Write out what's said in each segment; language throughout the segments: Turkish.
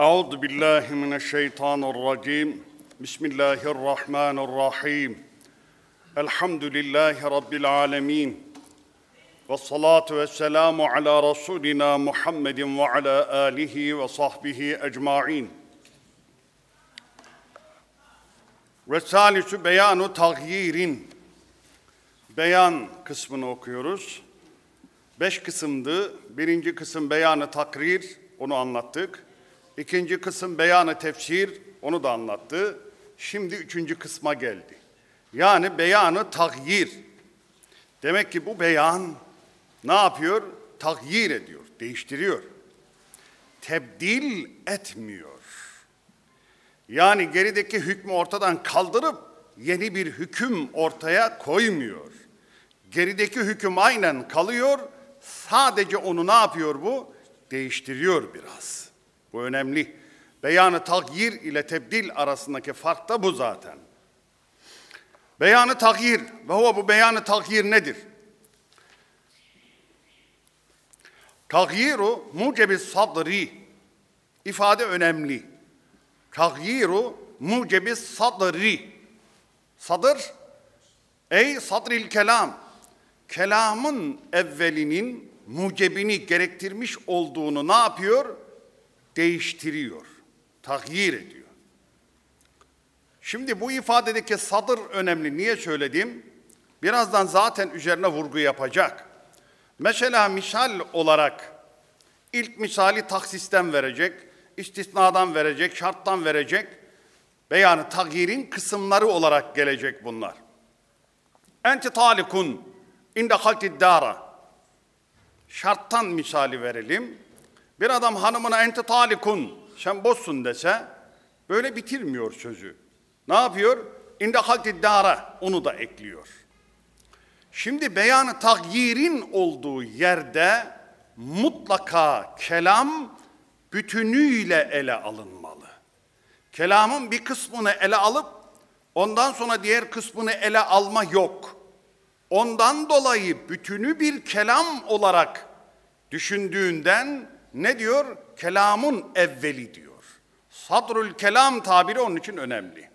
أعوذ بالله من الشيطان الرجيم بسم الله الرحمن الرحيم الحمد لله رب العالمين والصلاة والسلام على رسولنا محمد وعلى آله وصحبه أجمعين Resalüsü Beyanu Tagyirin Beyan kısmını okuyoruz. Beş kısımdı. Birinci kısım beyanı takrir, onu anlattık. İkinci kısım beyanı tefsir, onu da anlattı. Şimdi üçüncü kısma geldi. Yani beyanı tagyir. Demek ki bu beyan ne yapıyor? Tagyir ediyor, değiştiriyor. Tebdil etmiyor. Yani gerideki hükmü ortadan kaldırıp yeni bir hüküm ortaya koymuyor. Gerideki hüküm aynen kalıyor. Sadece onu ne yapıyor bu? Değiştiriyor biraz. Bu önemli. Beyanı tagyir ile tebdil arasındaki fark da bu zaten. Beyanı tagyir ve huve bu beyanı tagyir nedir? Tagyiru mucebi sadri ifade önemli. Tagyiru mucebi sadri sadır ey sadril kelam kelamın evvelinin mucebini gerektirmiş olduğunu ne yapıyor? Değiştiriyor, tahyir ediyor. Şimdi bu ifadedeki sadır önemli. Niye söyledim? Birazdan zaten üzerine vurgu yapacak. Mesela misal olarak ilk misali taksisten verecek, istisnadan verecek, şarttan verecek. Beyanı tagyirin kısımları olarak gelecek bunlar. Enti talikun inde haltid dara. Şarttan misali verelim. Bir adam hanımına enti talikun sen boşsun dese böyle bitirmiyor sözü. Ne yapıyor? İnde haltid dara onu da ekliyor. Şimdi beyanı tagyirin olduğu yerde mutlaka kelam bütünüyle ele alınmalı. Kelamın bir kısmını ele alıp ondan sonra diğer kısmını ele alma yok. Ondan dolayı bütünü bir kelam olarak düşündüğünden ne diyor? Kelamın evveli diyor. Sadrul kelam tabiri onun için önemli.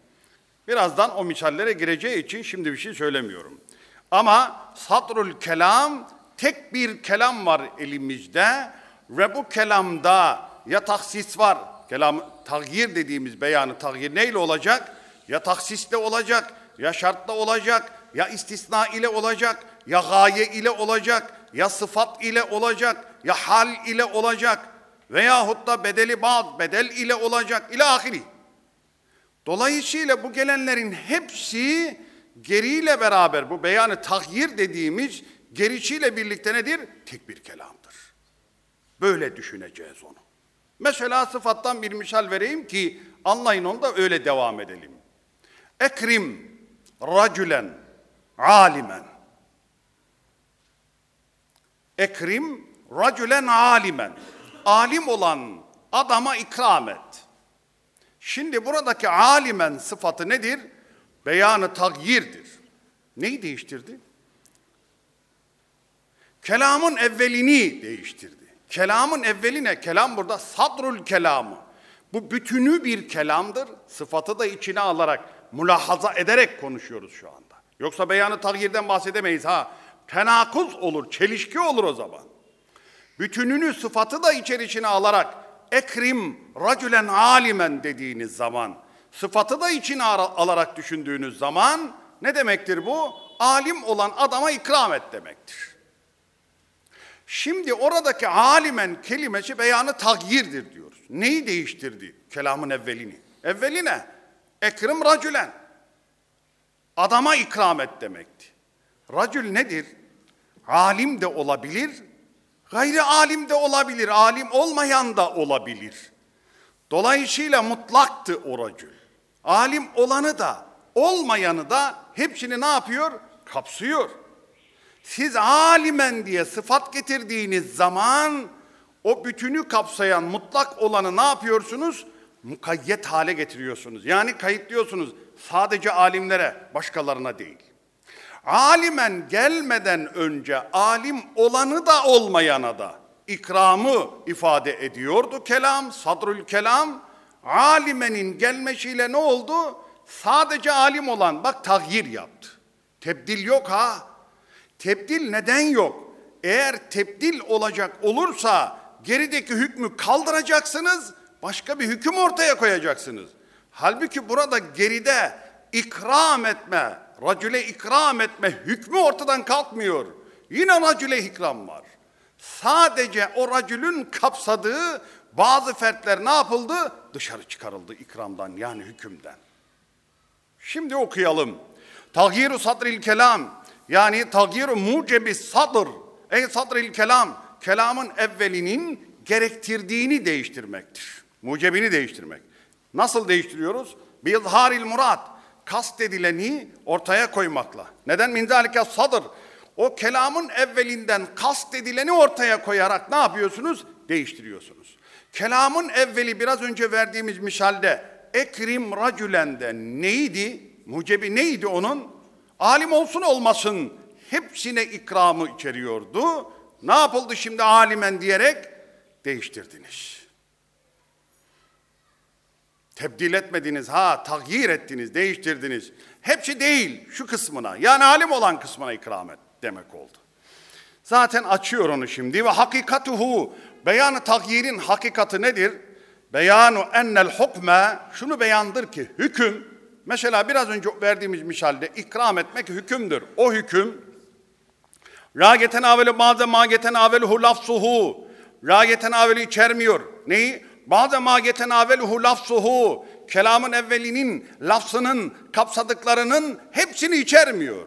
Birazdan o misallere gireceği için şimdi bir şey söylemiyorum. Ama sadrul kelam tek bir kelam var elimizde ve bu kelamda ya taksis var. Kelam tagyir dediğimiz beyanı tagyir neyle olacak? Ya taksisle olacak, ya şartla olacak, ya istisna ile olacak, ya gaye ile olacak, ya sıfat ile olacak, ya hal ile olacak veyahut da bedeli bazı bedel ile olacak ila ahiri. Dolayısıyla bu gelenlerin hepsi geriyle beraber bu beyanı tahyir dediğimiz gericiyle birlikte nedir? Tek bir kelamdır. Böyle düşüneceğiz onu. Mesela sıfattan bir misal vereyim ki anlayın onu da öyle devam edelim. Ekrim racülen alimen. Ekrim racülen alimen. Alim olan adama ikram et. Şimdi buradaki alimen sıfatı nedir? Beyanı tagyirdir. Neyi değiştirdi? Kelamın evvelini değiştirdi. Kelamın evveline, kelam burada sadrul kelamı. Bu bütünü bir kelamdır. Sıfatı da içine alarak, mülahaza ederek konuşuyoruz şu anda. Yoksa beyanı tagyirden bahsedemeyiz ha. Tenakuz olur, çelişki olur o zaman. Bütününü, sıfatı da içerisine alarak ekrim racülen alimen dediğiniz zaman, sıfatı da içine alarak düşündüğünüz zaman ne demektir bu? Alim olan adama ikram et demektir. Şimdi oradaki alimen kelimesi beyanı tagyirdir diyoruz. Neyi değiştirdi kelamın evvelini? Evveline ekrim racülen. Adama ikram et demekti. Racül nedir? Alim de olabilir, gayri alim de olabilir, alim olmayan da olabilir. Dolayısıyla mutlaktı o. Alim olanı da, olmayanı da hepsini ne yapıyor? Kapsıyor. Siz alimen diye sıfat getirdiğiniz zaman o bütünü kapsayan mutlak olanı ne yapıyorsunuz? Mukayyet hale getiriyorsunuz. Yani kayıtlıyorsunuz sadece alimlere, başkalarına değil. Alimen gelmeden önce alim olanı da olmayana da ikramı ifade ediyordu kelam, sadrül kelam. Alimenin gelmesiyle ne oldu? Sadece alim olan bak tagyir yaptı. Tebdil yok ha. Tebdil neden yok? Eğer tebdil olacak olursa gerideki hükmü kaldıracaksınız, başka bir hüküm ortaya koyacaksınız. Halbuki burada geride ikram etme, racüle ikram etme hükmü ortadan kalkmıyor. Yine racüle ikram var. Sadece o racülün kapsadığı bazı fertler ne yapıldı? Dışarı çıkarıldı ikramdan yani hükümden. Şimdi okuyalım. Tagyiru sadril kelam yani tagyiru mucebi sadr. Ey sadril kelam kelamın evvelinin gerektirdiğini değiştirmektir. Mucebini değiştirmek. Nasıl değiştiriyoruz? Bizharil murat. Kastedileni ortaya koymakla. Neden min zalike sadr? O kelamın evvelinden kastedileni ortaya koyarak ne yapıyorsunuz? Değiştiriyorsunuz. Kelamın evveli biraz önce verdiğimiz misalde ekrim racülende neydi? Mucebi neydi onun? Alim olsun olmasın hepsine ikramı içeriyordu. Ne yapıldı şimdi alimen diyerek değiştirdiniz. Tebdil etmediniz ha, tagyir ettiniz, değiştirdiniz. Hepsi değil şu kısmına yani alim olan kısmına ikram et demek oldu. Zaten açıyor onu şimdi ve hakikatuhu beyanı tagyirin hakikati nedir? Beyanu ennel hukme şunu beyandır ki hüküm mesela biraz önce verdiğimiz misalde ikram etmek hükümdür. O hüküm la geten aveli bazı ma geten aveluhu lafsuhu la geten aveli içermiyor. Neyi? Bazı ma geten aveluhu lafsuhu kelamın evvelinin lafzının kapsadıklarının hepsini içermiyor.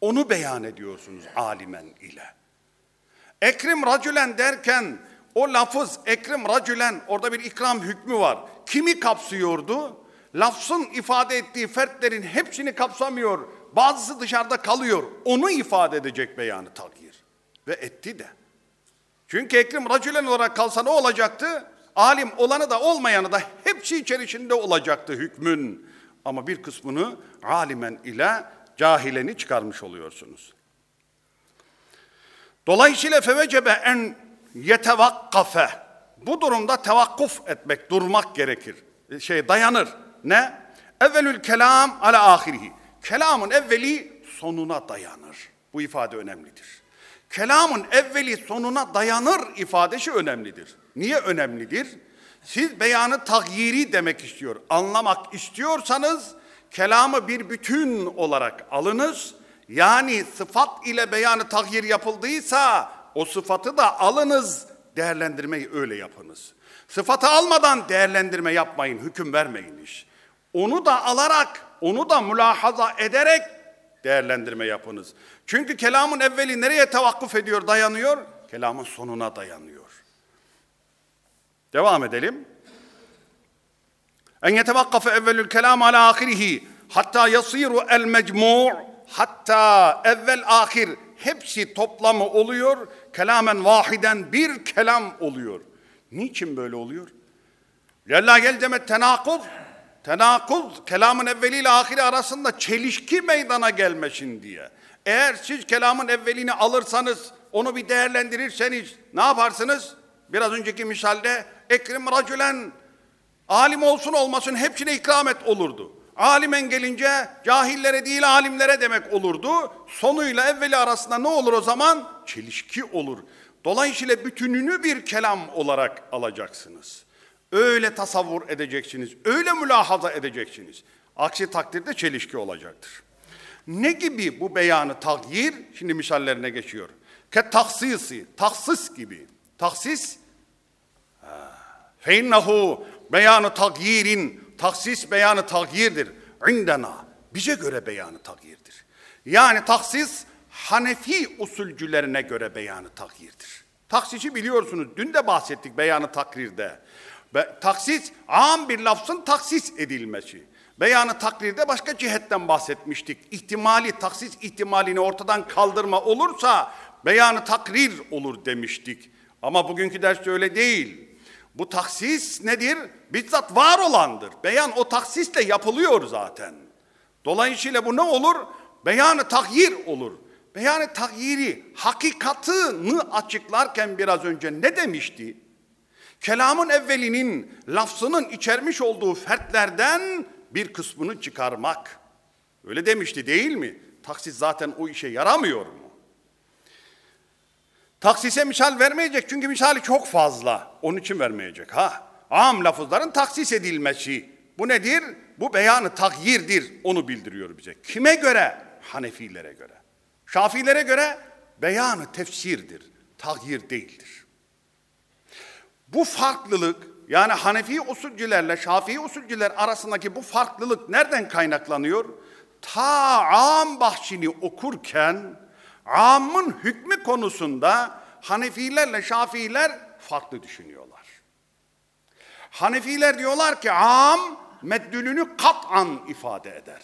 Onu beyan ediyorsunuz alimen ile. Ekrim racülen derken o lafız ekrim racülen orada bir ikram hükmü var. Kimi kapsıyordu? Lafzın ifade ettiği fertlerin hepsini kapsamıyor. Bazısı dışarıda kalıyor. Onu ifade edecek beyanı tagyir. Ve etti de. Çünkü ekrim racülen olarak kalsa ne olacaktı? Alim olanı da olmayanı da hepsi içerisinde olacaktı hükmün. Ama bir kısmını alimen ile cahileni çıkarmış oluyorsunuz. Dolayısıyla fevecebe en yetevakkafe. Bu durumda tevakkuf etmek, durmak gerekir. Şey dayanır. Ne? Evvelül kelam ala ahirihi. Kelamın evveli sonuna dayanır. Bu ifade önemlidir. Kelamın evveli sonuna dayanır ifadesi önemlidir. Niye önemlidir? Siz beyanı tagyiri demek istiyor. Anlamak istiyorsanız kelamı bir bütün olarak alınız. Yani sıfat ile beyanı tagyir yapıldıysa o sıfatı da alınız, değerlendirmeyi öyle yapınız. Sıfatı almadan değerlendirme yapmayın, hüküm vermeyiniz. Onu da alarak, onu da mülahaza ederek değerlendirme yapınız. Çünkü kelamın evveli nereye tevakkuf ediyor, dayanıyor? Kelamın sonuna dayanıyor. Devam edelim. En yetevakkafe evvelül kelam ala ahirihi hatta yasiru el mecmu' hatta evvel ahir hepsi toplamı oluyor. Kelamen vahiden bir kelam oluyor. Niçin böyle oluyor? Lella gel demet tenakuz. Tenakuz kelamın evveliyle ahiri arasında çelişki meydana gelmesin diye. Eğer siz kelamın evvelini alırsanız onu bir değerlendirirseniz ne yaparsınız? Biraz önceki misalde ekrim racülen alim olsun olmasın hepsine ikram et olurdu. Alimen gelince cahillere değil alimlere demek olurdu. Sonuyla evveli arasında ne olur o zaman? Çelişki olur. Dolayısıyla bütününü bir kelam olarak alacaksınız. Öyle tasavvur edeceksiniz, öyle mülahaza edeceksiniz. Aksi takdirde çelişki olacaktır. Ne gibi bu beyanı tagyir? Şimdi misallerine geçiyor. Ke taksisi, taksis gibi. Taksis feinnehu beyanı tagyirin taksis beyanı tagyirdir. İndena bize göre beyanı tagyirdir. Yani taksis Hanefi usulcülerine göre beyanı takyirdir. Taksisi biliyorsunuz dün de bahsettik beyanı takrirde. Be, taksis am bir lafzın taksis edilmesi. Beyanı takrirde başka cihetten bahsetmiştik. İhtimali, taksis ihtimalini ortadan kaldırma olursa beyanı takrir olur demiştik. Ama bugünkü ders öyle değil. Bu taksis nedir? Bizzat var olandır. Beyan o taksisle yapılıyor zaten. Dolayısıyla bu ne olur? Beyanı tahyir olur. beyanı takyiri, hakikatını açıklarken biraz önce ne demişti? Kelamın evvelinin lafzının içermiş olduğu fertlerden bir kısmını çıkarmak. Öyle demişti değil mi? Taksis zaten o işe yaramıyor mu? Taksise misal vermeyecek çünkü misali çok fazla. Onun için vermeyecek ha. Am lafızların taksis edilmesi. Bu nedir? Bu beyanı takyirdir. Onu bildiriyor bize. Kime göre? Hanefilere göre. Şafilere göre beyanı tefsirdir. Takyir değildir. Bu farklılık yani Hanefi usulcülerle Şafii usulcüler arasındaki bu farklılık nereden kaynaklanıyor? Ta am bahçini okurken amın hükmü konusunda Hanefilerle Şafiiler farklı düşünüyorlar. Hanefiler diyorlar ki am meddülünü kat'an ifade eder.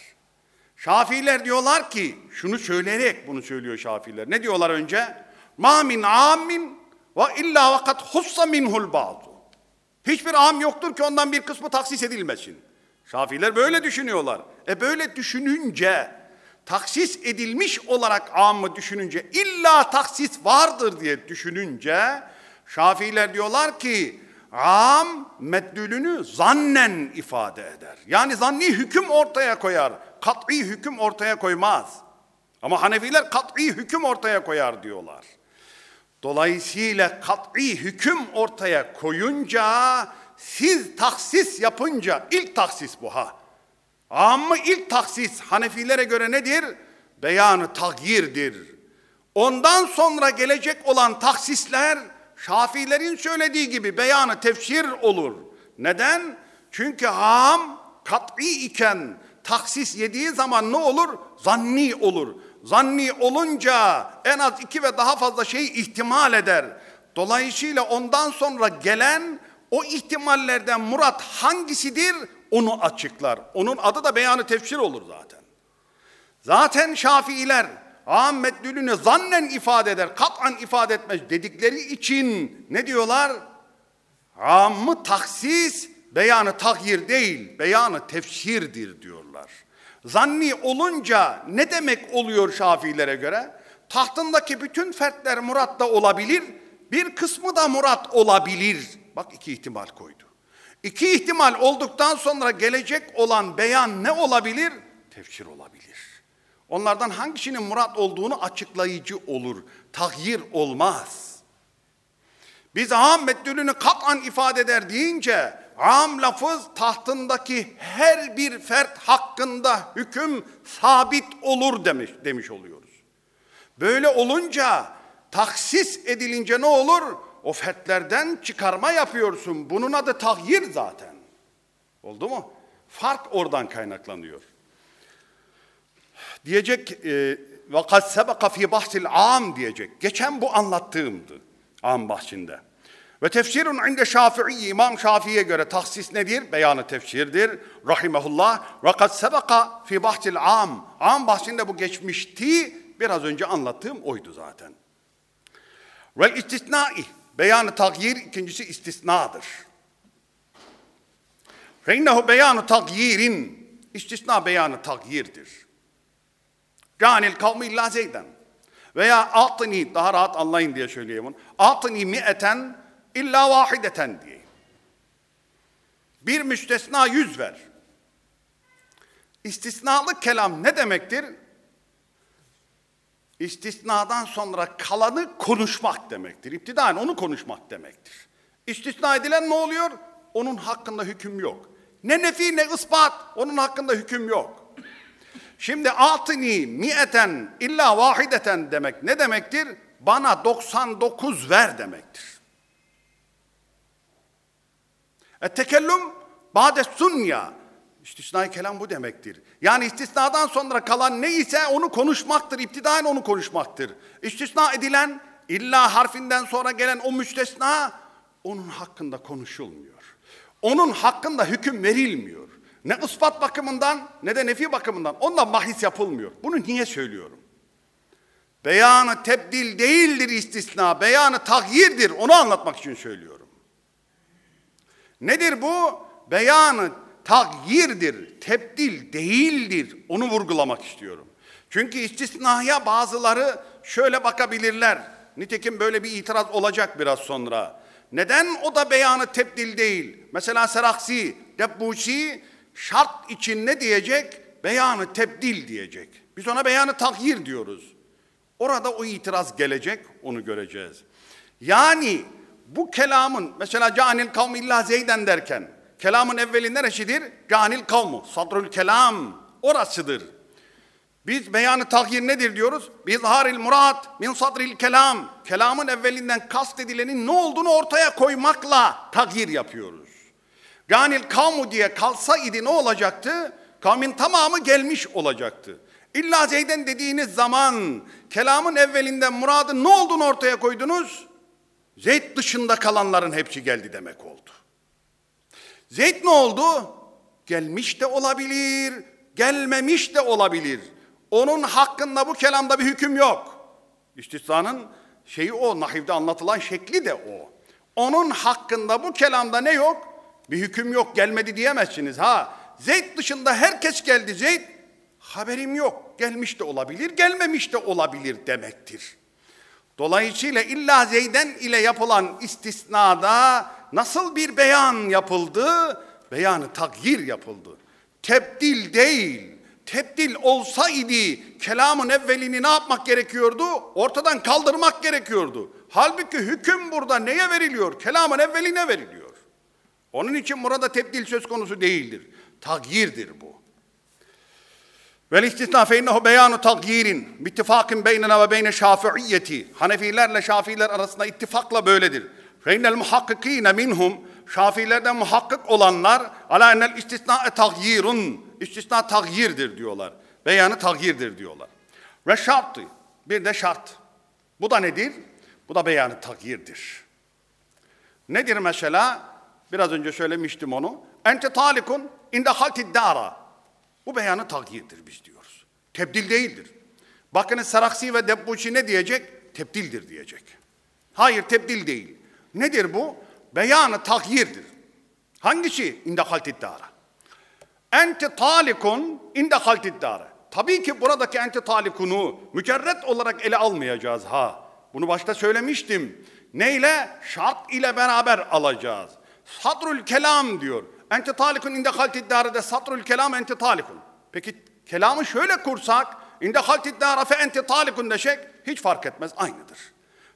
Şafiiler diyorlar ki şunu söyleyerek bunu söylüyor Şafiiler. Ne diyorlar önce? Ma min amin ve illa vakat hussa minhul ba'du. Hiçbir am yoktur ki ondan bir kısmı taksis edilmesin. Şafiler böyle düşünüyorlar. E böyle düşününce taksis edilmiş olarak amı düşününce illa taksis vardır diye düşününce Şafiler diyorlar ki am meddülünü zannen ifade eder. Yani zanni hüküm ortaya koyar. Kat'i hüküm ortaya koymaz. Ama Hanefiler kat'i hüküm ortaya koyar diyorlar. Dolayısıyla kat'i hüküm ortaya koyunca siz taksis yapınca ilk taksis bu ha. Amma ilk taksis Hanefilere göre nedir? Beyanı tagyirdir. Ondan sonra gelecek olan taksisler Şafilerin söylediği gibi beyanı tefsir olur. Neden? Çünkü ham kat'i iken taksis yediği zaman ne olur? Zanni olur. Zanni olunca en az iki ve daha fazla şey ihtimal eder. Dolayısıyla ondan sonra gelen o ihtimallerden murat hangisidir onu açıklar. Onun adı da beyanı tefsir olur zaten. Zaten Şafiiler Ahmet dülünü zannen ifade eder, kat'an ifade etmez dedikleri için ne diyorlar? Ammı taksis, beyanı tahyir değil, beyanı tefsirdir diyorlar. Zanni olunca ne demek oluyor Şafilere göre? Tahtındaki bütün fertler murat da olabilir, bir kısmı da murat olabilir. Bak iki ihtimal koydu. İki ihtimal olduktan sonra gelecek olan beyan ne olabilir? Tefsir olabilir. Onlardan hangisinin murat olduğunu açıklayıcı olur. Tahyir olmaz. Biz am meddülünü kat'an ifade eder deyince am lafız tahtındaki her bir fert hakkında hüküm sabit olur demiş, demiş oluyoruz. Böyle olunca taksis edilince ne olur? O fertlerden çıkarma yapıyorsun. Bunun adı tahyir zaten. Oldu mu? Fark oradan kaynaklanıyor. Diyecek ve kad sebeka fi bahsil am diyecek. Geçen bu anlattığımdı am bahsinde. Ve tefsirun inde Şafii İmam Şafii'ye göre tahsis nedir? Beyanı tefsirdir. Rahimehullah. Ve kad sebeka fi bahsil am. Am bahsinde bu geçmişti. Biraz önce anlattığım oydu zaten. Vel istisnai. Beyanı tagyir ikincisi istisnadır. Feinnehu beyanı tagyirin. İstisna beyanı tagyirdir. Canil kavmi illa zeyden. Veya atini daha rahat anlayın diye söyleyeyim onu. Atini mi'eten illa vahideten diye. Bir müstesna yüz ver. İstisnalı kelam ne demektir? İstisnadan sonra kalanı konuşmak demektir. İptidaen onu konuşmak demektir. İstisna edilen ne oluyor? Onun hakkında hüküm yok. Ne nefi ne ispat onun hakkında hüküm yok. Şimdi atini mi'eten illa vahideten demek ne demektir? Bana 99 ver demektir. E tekellüm bade sunya. İstisnai kelam bu demektir. Yani istisnadan sonra kalan neyse onu konuşmaktır. İptidaen onu konuşmaktır. İstisna edilen illa harfinden sonra gelen o müstesna onun hakkında konuşulmuyor. Onun hakkında hüküm verilmiyor. Ne ispat bakımından ne de nefi bakımından. Ondan bahis yapılmıyor. Bunu niye söylüyorum? Beyanı tebdil değildir istisna. Beyanı tahyirdir. Onu anlatmak için söylüyorum. Nedir bu? Beyanı tagyirdir, tebdil değildir. Onu vurgulamak istiyorum. Çünkü istisnaya bazıları şöyle bakabilirler. Nitekim böyle bir itiraz olacak biraz sonra. Neden o da beyanı tebdil değil? Mesela Seraksi, Debbuşi şart için ne diyecek? Beyanı tebdil diyecek. Biz ona beyanı tahyir diyoruz. Orada o itiraz gelecek, onu göreceğiz. Yani bu kelamın mesela canil kavmi illa zeyden derken kelamın evveli neresidir? Canil kavmu, sadrül kelam orasıdır. Biz beyanı tahyir nedir diyoruz? Biz haril murat min sadril kelam. Kelamın evvelinden kastedilenin ne olduğunu ortaya koymakla tahyir yapıyoruz. Canil kavmu diye kalsa idi ne olacaktı? Kavmin tamamı gelmiş olacaktı. İlla Zeyden dediğiniz zaman kelamın evvelinden muradın ne olduğunu ortaya koydunuz? Zeyd dışında kalanların hepsi geldi demek oldu. Zeyd ne oldu? Gelmiş de olabilir, gelmemiş de olabilir. Onun hakkında bu kelamda bir hüküm yok. İstisnanın şeyi o, nahivde anlatılan şekli de o. Onun hakkında bu kelamda ne yok? Bir hüküm yok, gelmedi diyemezsiniz. Ha, Zeyd dışında herkes geldi. Zeyd haberim yok. Gelmiş de olabilir, gelmemiş de olabilir demektir. Dolayısıyla illa Zeyden ile yapılan istisnada nasıl bir beyan yapıldı? Beyanı tagyir yapıldı. Tebdil değil. Tebdil olsaydı kelamın evvelini ne yapmak gerekiyordu? Ortadan kaldırmak gerekiyordu. Halbuki hüküm burada neye veriliyor? Kelamın evveline veriliyor. Onun için burada tebdil söz konusu değildir. Tagyirdir bu. Vel istisna fe innehu beyanu tagyirin bittifakin beynena ve beyne şafiiyyeti. Hanefilerle Şafiiler arasında ittifakla böyledir. Fe innel muhakkikine minhum Şafiilerden muhakkik olanlar ala enel istisna tagyirun. İstisna tagyirdir diyorlar. Beyanı tagyirdir diyorlar. Ve şartı bir de şart. Bu da nedir? Bu da beyanı tagyirdir. Nedir mesela? Biraz önce söylemiştim onu. Ente talikun inde haltid dara. Bu beyanı tagyirdir biz diyoruz. Tebdil değildir. Bakınız Saraksi ve Debbuçi ne diyecek? Tebdildir diyecek. Hayır tebdil değil. Nedir bu? Beyanı tagyirdir. Hangisi? İnde haltiddara. Ente talikun inde haltiddara. Tabii ki buradaki ente talikunu mücerret olarak ele almayacağız ha. Bunu başta söylemiştim. Neyle? Şart ile beraber alacağız. Sadrül kelam diyor. Ente talikun inde haltiddare de satrul kelam ente talikun. Peki kelamı şöyle kursak inde haltiddare fe ente talikun deşek hiç fark etmez aynıdır.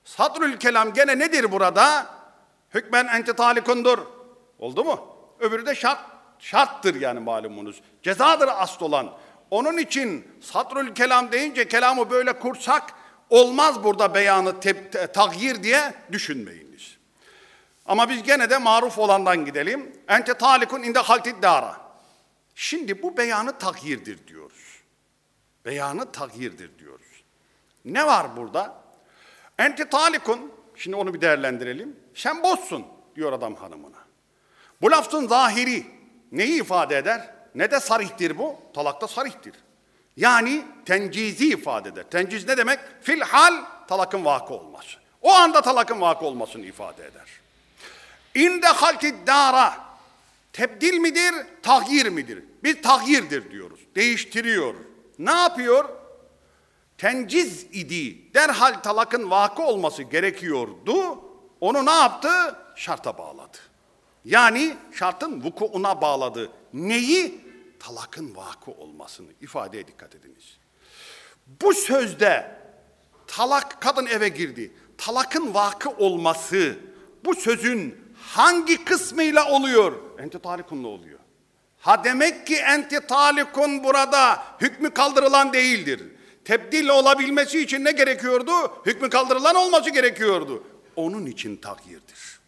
Sadrül kelam gene nedir burada? Hükmen ente talikundur. Oldu mu? Öbürü de şart, şarttır yani malumunuz. Cezadır asıl olan. Onun için sadrül kelam deyince kelamı böyle kursak olmaz burada beyanı te, te, tagyir diye düşünmeyiniz. Ama biz gene de maruf olandan gidelim. Ente talikun inde haltid dara. Şimdi bu beyanı tagyirdir diyoruz. Beyanı tagyirdir diyoruz. Ne var burada? Ente talikun, şimdi onu bir değerlendirelim. Sen bozsun diyor adam hanımına. Bu lafzın zahiri neyi ifade eder? Ne de sarihtir bu? Talakta sarihtir. Yani tencizi ifade eder. Tenciz ne demek? Filhal talakın vakı olması. O anda talakın vakı olmasını ifade eder. İnde halkid dara tebdil midir, tahyir midir? Biz tahyirdir diyoruz. Değiştiriyor. Ne yapıyor? Tenciz idi. Derhal talakın vakı olması gerekiyordu. Onu ne yaptı? Şarta bağladı. Yani şartın vukuuna bağladı. Neyi? Talakın vakı olmasını. ifadeye dikkat ediniz. Bu sözde talak kadın eve girdi. Talakın vakı olması bu sözün hangi kısmıyla oluyor? Enti talikunla oluyor. Ha demek ki enti talikun burada hükmü kaldırılan değildir. Tebdil olabilmesi için ne gerekiyordu? Hükmü kaldırılan olması gerekiyordu. Onun için takyirdir.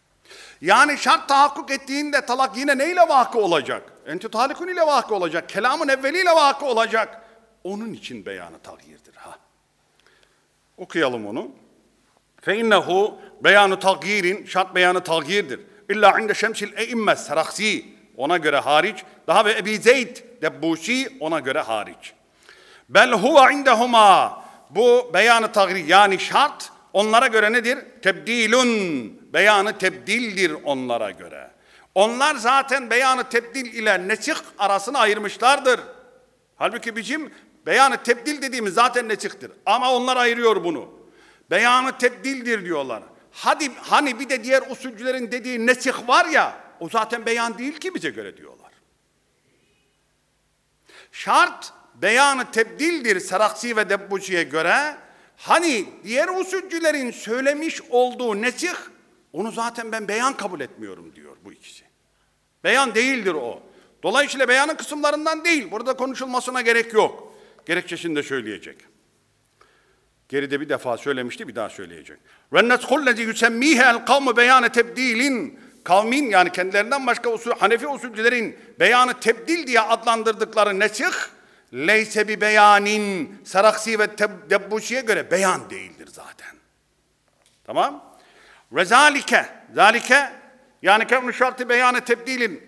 Yani şart tahakkuk ettiğinde talak yine neyle vakı olacak? Enti talikun ile vakı olacak. Kelamın evveliyle vakı olacak. Onun için beyanı takyirdir. Ha. Okuyalım onu. Fe innehu beyanı tagyirin, şart beyanı tagyirdir. İlla inde şemsil eimme seraksi ona göre hariç. Daha ve Ebi Zeyd Debbuşi ona göre hariç. Bel huve indehuma bu beyanı tagyir yani şart onlara göre nedir? Tebdilun beyanı tebdildir onlara göre. Onlar zaten beyanı tebdil ile nesih arasını ayırmışlardır. Halbuki bizim Beyanı tebdil dediğimiz zaten nesiktir. Ama onlar ayırıyor bunu. Beyanı tebdildir diyorlar. Hadi hani bir de diğer usulcülerin dediği nesih var ya o zaten beyan değil ki bize göre diyorlar. Şart beyanı tebdildir Saraksi ve Debbuşi'ye göre. Hani diğer usulcülerin söylemiş olduğu nesih onu zaten ben beyan kabul etmiyorum diyor bu ikisi. Beyan değildir o. Dolayısıyla beyanın kısımlarından değil. Burada konuşulmasına gerek yok. Gerekçesini de söyleyecek. Geride bir defa söylemişti bir daha söyleyecek. Neshullezi yusemmihe el kavmu beyane tebdilin kavmin yani kendilerinden başka usul, Hanefi usulcülerin beyanı tebdil diye adlandırdıkları nesih leyse bir beyanin saraksi ve debbuşiye göre beyan değildir zaten. Tamam? Ve zalike, zalike yani kevnu şartı beyanı tebdilin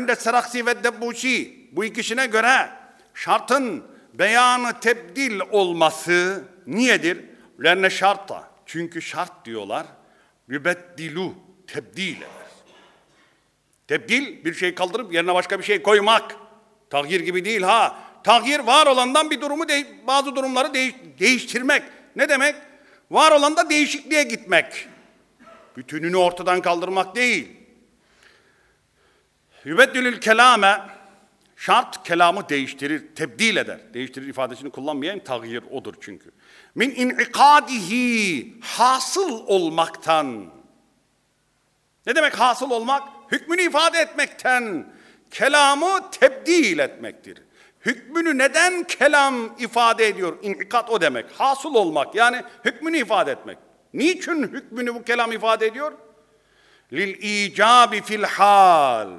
inde saraksi ve debbuşi bu ikisine göre şartın beyanı tebdil olması niyedir? Lenne şarta. Çünkü şart diyorlar. Yübeddilu tebdil eder. Tebdil bir şey kaldırıp yerine başka bir şey koymak. Tagyir gibi değil ha. Tagyir var olandan bir durumu bazı durumları değiş, değiştirmek. Ne demek? Var olanda değişikliğe gitmek. Bütününü ortadan kaldırmak değil. Yübeddülül kelame şart kelamı değiştirir, tebdil eder. Değiştirir ifadesini kullanmayan tagyir odur çünkü. Min inikadihi hasıl olmaktan. Ne demek hasıl olmak? Hükmünü ifade etmekten. Kelamı tebdil etmektir. Hükmünü neden kelam ifade ediyor? İnikat o demek. Hasıl olmak yani hükmünü ifade etmek. Niçin hükmünü bu kelam ifade ediyor? Lil icabi fil hal.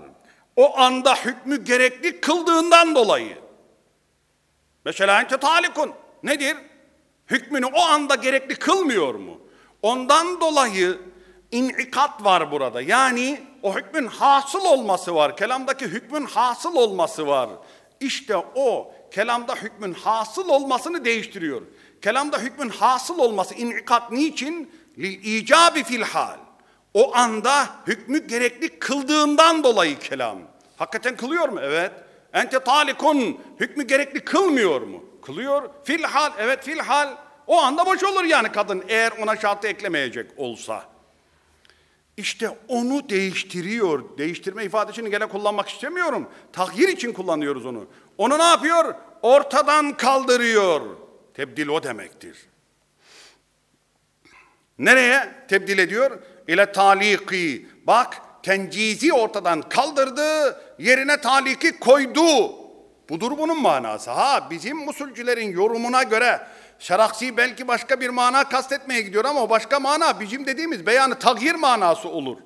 O anda hükmü gerekli kıldığından dolayı. Mesela ente talikun. Nedir? Hükmünü o anda gerekli kılmıyor mu? Ondan dolayı inikat var burada. Yani o hükmün hasıl olması var. Kelamdaki hükmün hasıl olması var. İşte o kelamda hükmün hasıl olmasını değiştiriyor. Kelamda hükmün hasıl olması inikat niçin? Lil icabi fil hal. O anda hükmü gerekli kıldığından dolayı kelam. Hakikaten kılıyor mu? Evet. Ente talikun hükmü gerekli kılmıyor mu? Kılıyor. Fil hal. Evet fil hal. O anda boş olur yani kadın eğer ona şartı eklemeyecek olsa. İşte onu değiştiriyor. Değiştirme ifadesini gene kullanmak istemiyorum. Tahyir için kullanıyoruz onu. Onu ne yapıyor? Ortadan kaldırıyor. Tebdil o demektir. Nereye tebdil ediyor? İle taliki. Bak tencizi ortadan kaldırdı, yerine taliki koydu. Budur bunun manası. Ha bizim usulcülerin yorumuna göre şeraksi belki başka bir mana kastetmeye gidiyor ama o başka mana bizim dediğimiz beyanı tagyir manası olur.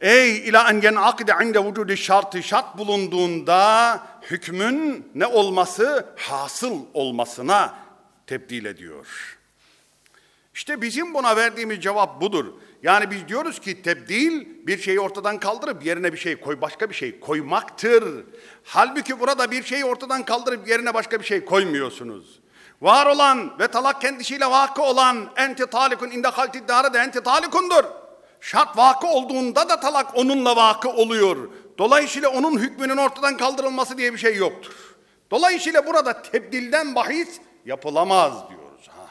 Ey ila en yenakide inde vücudi şartı şart bulunduğunda hükmün ne olması hasıl olmasına tebdil ediyor. İşte bizim buna verdiğimiz cevap budur. Yani biz diyoruz ki tebdil bir şeyi ortadan kaldırıp yerine bir şey koy, başka bir şey koymaktır. Halbuki burada bir şeyi ortadan kaldırıp yerine başka bir şey koymuyorsunuz var olan ve talak kendisiyle vakı olan enti talikun inde haltiddara da enti talikundur. Şart vakı olduğunda da talak onunla vakı oluyor. Dolayısıyla onun hükmünün ortadan kaldırılması diye bir şey yoktur. Dolayısıyla burada tebdilden bahis yapılamaz diyoruz. Ha.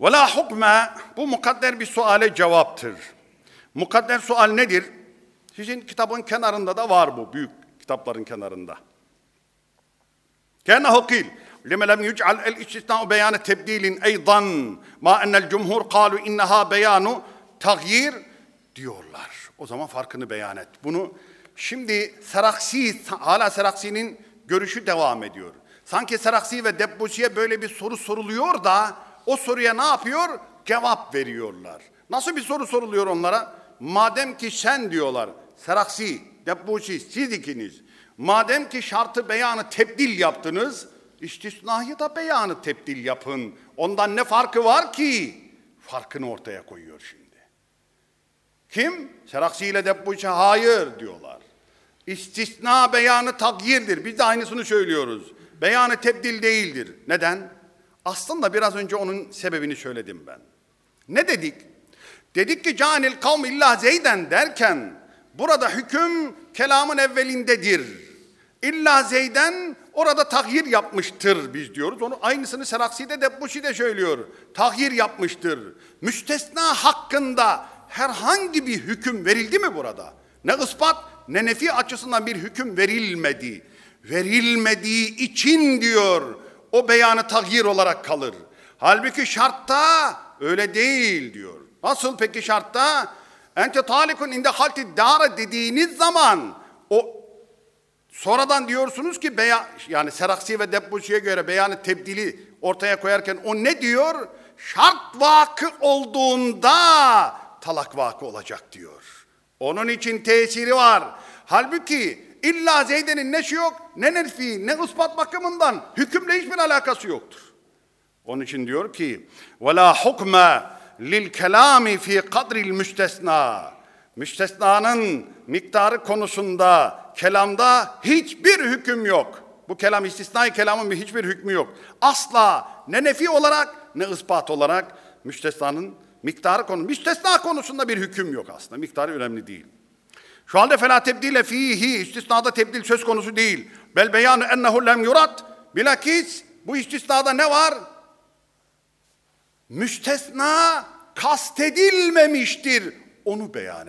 Ve la hukme bu mukadder bir suale cevaptır. Mukadder sual nedir? Sizin kitabın kenarında da var bu büyük kitapların kenarında. Kene hukil. لما لم يجعل الاستثناء بيان تبديل أيضا ما أن الجمهur قالوا إنها بيان تغيير diyorlar. O zaman farkını beyan et. Bunu şimdi Saraksi, hala Saraksi'nin görüşü devam ediyor. Sanki Saraksi ve Debbusi'ye böyle bir soru soruluyor da o soruya ne yapıyor? Cevap veriyorlar. Nasıl bir soru soruluyor onlara? Madem ki sen diyorlar, Saraksi, Debbusi siz ikiniz Madem ki şartı beyanı tebdil yaptınız, istisnayı da beyanı tebdil yapın. Ondan ne farkı var ki? Farkını ortaya koyuyor şimdi. Kim? Seraksi ile Debbuçe hayır diyorlar. İstisna beyanı tagyirdir. Biz de aynısını söylüyoruz. Beyanı tebdil değildir. Neden? Aslında biraz önce onun sebebini söyledim ben. Ne dedik? Dedik ki canil kavm illa zeyden derken burada hüküm kelamın evvelindedir. İlla Zeyden Orada tahyir yapmıştır biz diyoruz. Onu aynısını Seraksi'de Debbushi de söylüyor. Tahyir yapmıştır. Müstesna hakkında herhangi bir hüküm verildi mi burada? Ne ispat ne nefi açısından bir hüküm verilmedi. Verilmediği için diyor o beyanı tahyir olarak kalır. Halbuki şartta öyle değil diyor. Nasıl peki şartta? Ente talikun inde halti dara dediğiniz zaman o sonradan diyorsunuz ki beyan yani Seraksi ve Debbuşi'ye göre beyanı tebdili ortaya koyarken o ne diyor? Şart vakı olduğunda talak vakı olacak diyor. Onun için tesiri var. Halbuki illa Zeyden'in neşi yok, ne nefi, ne ispat bakımından hükümle hiçbir alakası yoktur. Onun için diyor ki وَلَا حُكْمَ لِلْكَلَامِ فِي قَدْرِ الْمُسْتَسْنَى Müstesnanın miktarı konusunda kelamda hiçbir hüküm yok. Bu kelam istisnai kelamın bir hiçbir hükmü yok. Asla ne nefi olarak ne ispat olarak müstesnanın miktarı konu müstesna konusunda bir hüküm yok aslında. Miktarı önemli değil. Şu halde fela tebdile fihi istisnada tebdil söz konusu değil. Bel beyanu ennehu lem yurat. Bilakis bu istisnada ne var? Müstesna kastedilmemiştir. Onu beyan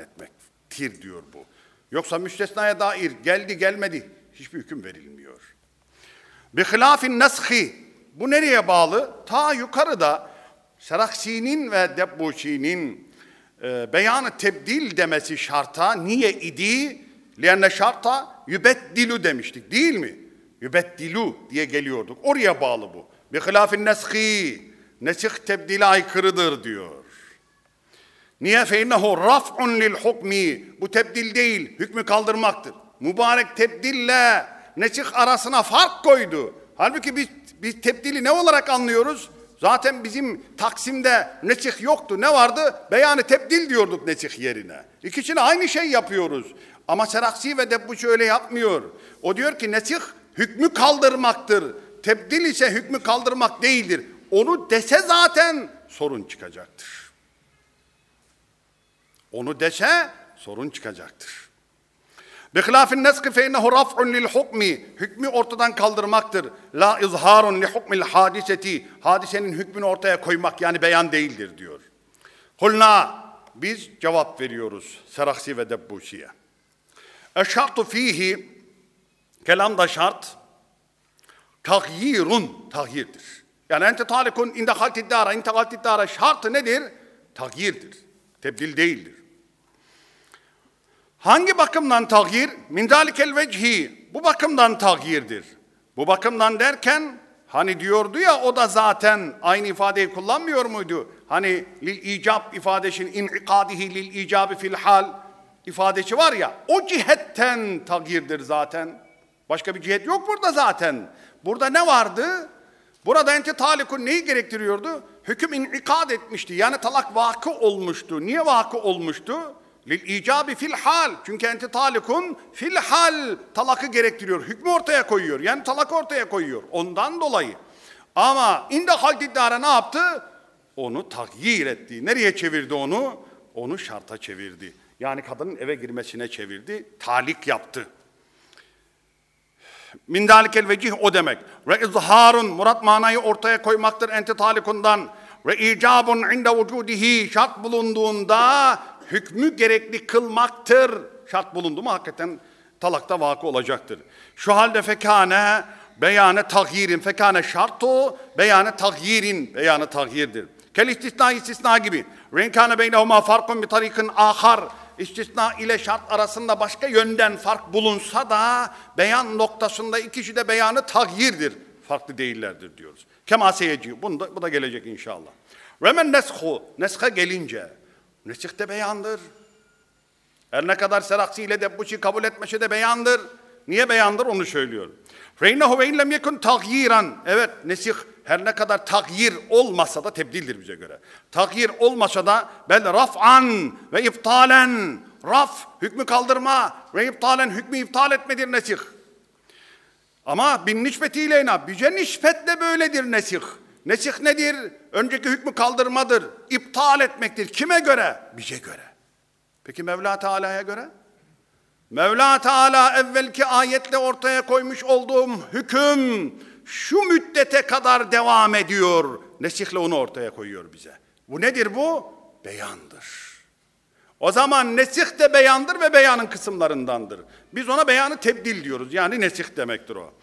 etmektir diyor bu. Yoksa müstesnaya dair geldi gelmedi hiçbir hüküm verilmiyor. Bi hilafin neshi bu nereye bağlı? Ta yukarıda Seraksi'nin ve Debbuşi'nin e, beyanı tebdil demesi şarta niye idi? Lenne şarta yübeddilu demiştik değil mi? Yübeddilu diye geliyorduk. Oraya bağlı bu. Bi hilafin neshi nesih tebdile aykırıdır diyor. Niye? Feinnehu raf'un lil hukmi. Bu tebdil değil, hükmü kaldırmaktır. Mübarek tebdille nesih arasına fark koydu. Halbuki biz, biz tebdili ne olarak anlıyoruz? Zaten bizim Taksim'de nesih yoktu. Ne vardı? Beyanı tebdil diyorduk nesih yerine. İkisini aynı şey yapıyoruz. Ama Seraksi ve Debbuç öyle yapmıyor. O diyor ki nesih hükmü kaldırmaktır. Tebdil ise hükmü kaldırmak değildir. Onu dese zaten sorun çıkacaktır. Onu dese sorun çıkacaktır. Bihilafin neski fe innehu raf'un lil hukmi. Hükmü ortadan kaldırmaktır. La izharun li hukmil hadiseti. Hadisenin hükmünü ortaya koymak yani beyan değildir diyor. Kulna biz cevap veriyoruz Seraksi ve Debbuşi'ye. Eşşartu fihi kelamda şart tahyirun tahyirdir. Yani ente talikun inde haltid dara, inde haltid dara şartı nedir? Tahyirdir. Tebdil değildir. Hangi bakımdan tahyir? Min zalikel vecihi. Bu bakımdan tahyirdir. Bu bakımdan derken hani diyordu ya o da zaten aynı ifadeyi kullanmıyor muydu? Hani lil icab ifadesinin in'ikadihi lil icabi fil hal ifadesi var ya o cihetten tahyirdir zaten. Başka bir cihet yok burada zaten. Burada ne vardı? Burada ente talikun neyi gerektiriyordu? Hüküm inikad etmişti. Yani talak vakı olmuştu. Niye vakı olmuştu? Lil icabi fil hal. Çünkü ente talikun fil hal talakı gerektiriyor. Hükmü ortaya koyuyor. Yani talak ortaya koyuyor. Ondan dolayı. Ama inde haldiddara ne yaptı? Onu takyir etti. Nereye çevirdi onu? Onu şarta çevirdi. Yani kadının eve girmesine çevirdi. Talik yaptı. Min dalikel vecih o demek. Ve izharun murat manayı ortaya koymaktır ente talikundan. Ve icabun inde vücudihi şart bulunduğunda hükmü gerekli kılmaktır. Şart bulundu mu hakikaten talakta vakı olacaktır. Şu halde fekane beyanı tahyirin fekane şartu beyanı tahyirin beyanı tahyirdir. Kel istisna istisna gibi. Renkane beynehuma farkun bir tarikin ahar istisna ile şart arasında başka yönden fark bulunsa da beyan noktasında ikisi de beyanı tahyirdir. Farklı değillerdir diyoruz. Kema seyeci. Bunu da, bu da gelecek inşallah. Remen neshu. Nesha gelince. Nesih de beyandır. Her ne kadar Seraksi ile de bu şeyi kabul etmesi de beyandır. Niye beyandır onu söylüyor. Feynehu ve inlem yekun tagyiran. Evet nesih her ne kadar tagyir olmasa da tebdildir bize göre. Tagyir olmasa da bel raf'an ve iptalen. Raf hükmü kaldırma ve iptalen hükmü iptal etmedir nesih. Ama bin nispetiyle ina bize nispetle böyledir nesih. Nesih nedir? Önceki hükmü kaldırmadır. İptal etmektir. Kime göre? Bize göre. Peki Mevla Teala'ya göre? Mevla Teala evvelki ayetle ortaya koymuş olduğum hüküm şu müddete kadar devam ediyor. Nesihle onu ortaya koyuyor bize. Bu nedir bu? Beyandır. O zaman nesih de beyandır ve beyanın kısımlarındandır. Biz ona beyanı tebdil diyoruz. Yani nesih demektir o.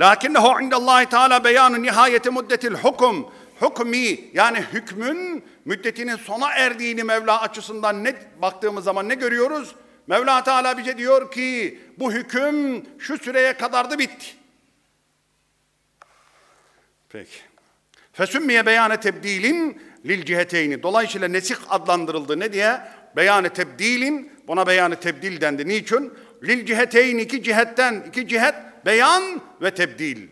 Lakinnehu indallahi teala beyanı nihayeti muddetil hukum. Hukmi yani hükmün müddetinin sona erdiğini Mevla açısından ne baktığımız zaman ne görüyoruz? Mevla Teala bize diyor ki bu hüküm şu süreye kadardı bitti. Peki. Fesümmiye beyane tebdilin lil ciheteyni. Dolayısıyla nesih adlandırıldı. Ne diye? Beyanı tebdilin. Buna beyanı tebdil dendi. Niçin? Lil ciheteyn iki cihetten. iki cihet beyan ve tebdil.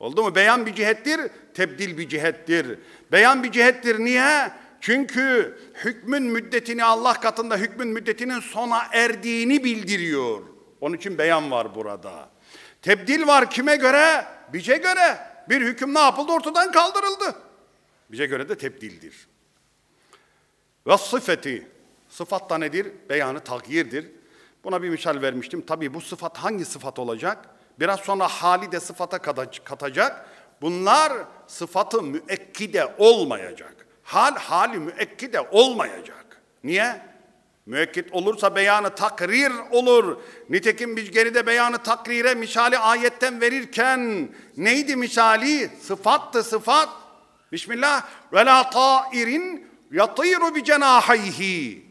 Oldu mu? Beyan bir cihettir, tebdil bir cihettir. Beyan bir cihettir. Niye? Çünkü hükmün müddetini Allah katında hükmün müddetinin sona erdiğini bildiriyor. Onun için beyan var burada. Tebdil var kime göre? Bize göre. Bir hüküm ne yapıldı? Ortadan kaldırıldı. Bize göre de tebdildir. Ve sıfeti. Sıfat da nedir? Beyanı tagyirdir. Buna bir misal vermiştim. Tabii bu sıfat hangi sıfat olacak? Biraz sonra hali de sıfata katacak. Bunlar sıfatı müekkide olmayacak. Hal hali müekkide olmayacak. Niye? Müekkit olursa beyanı takrir olur. Nitekim biz geride beyanı takrire misali ayetten verirken neydi misali? Sıfattı sıfat. Bismillah. Ve la tairin yatiru bi cenahayhi.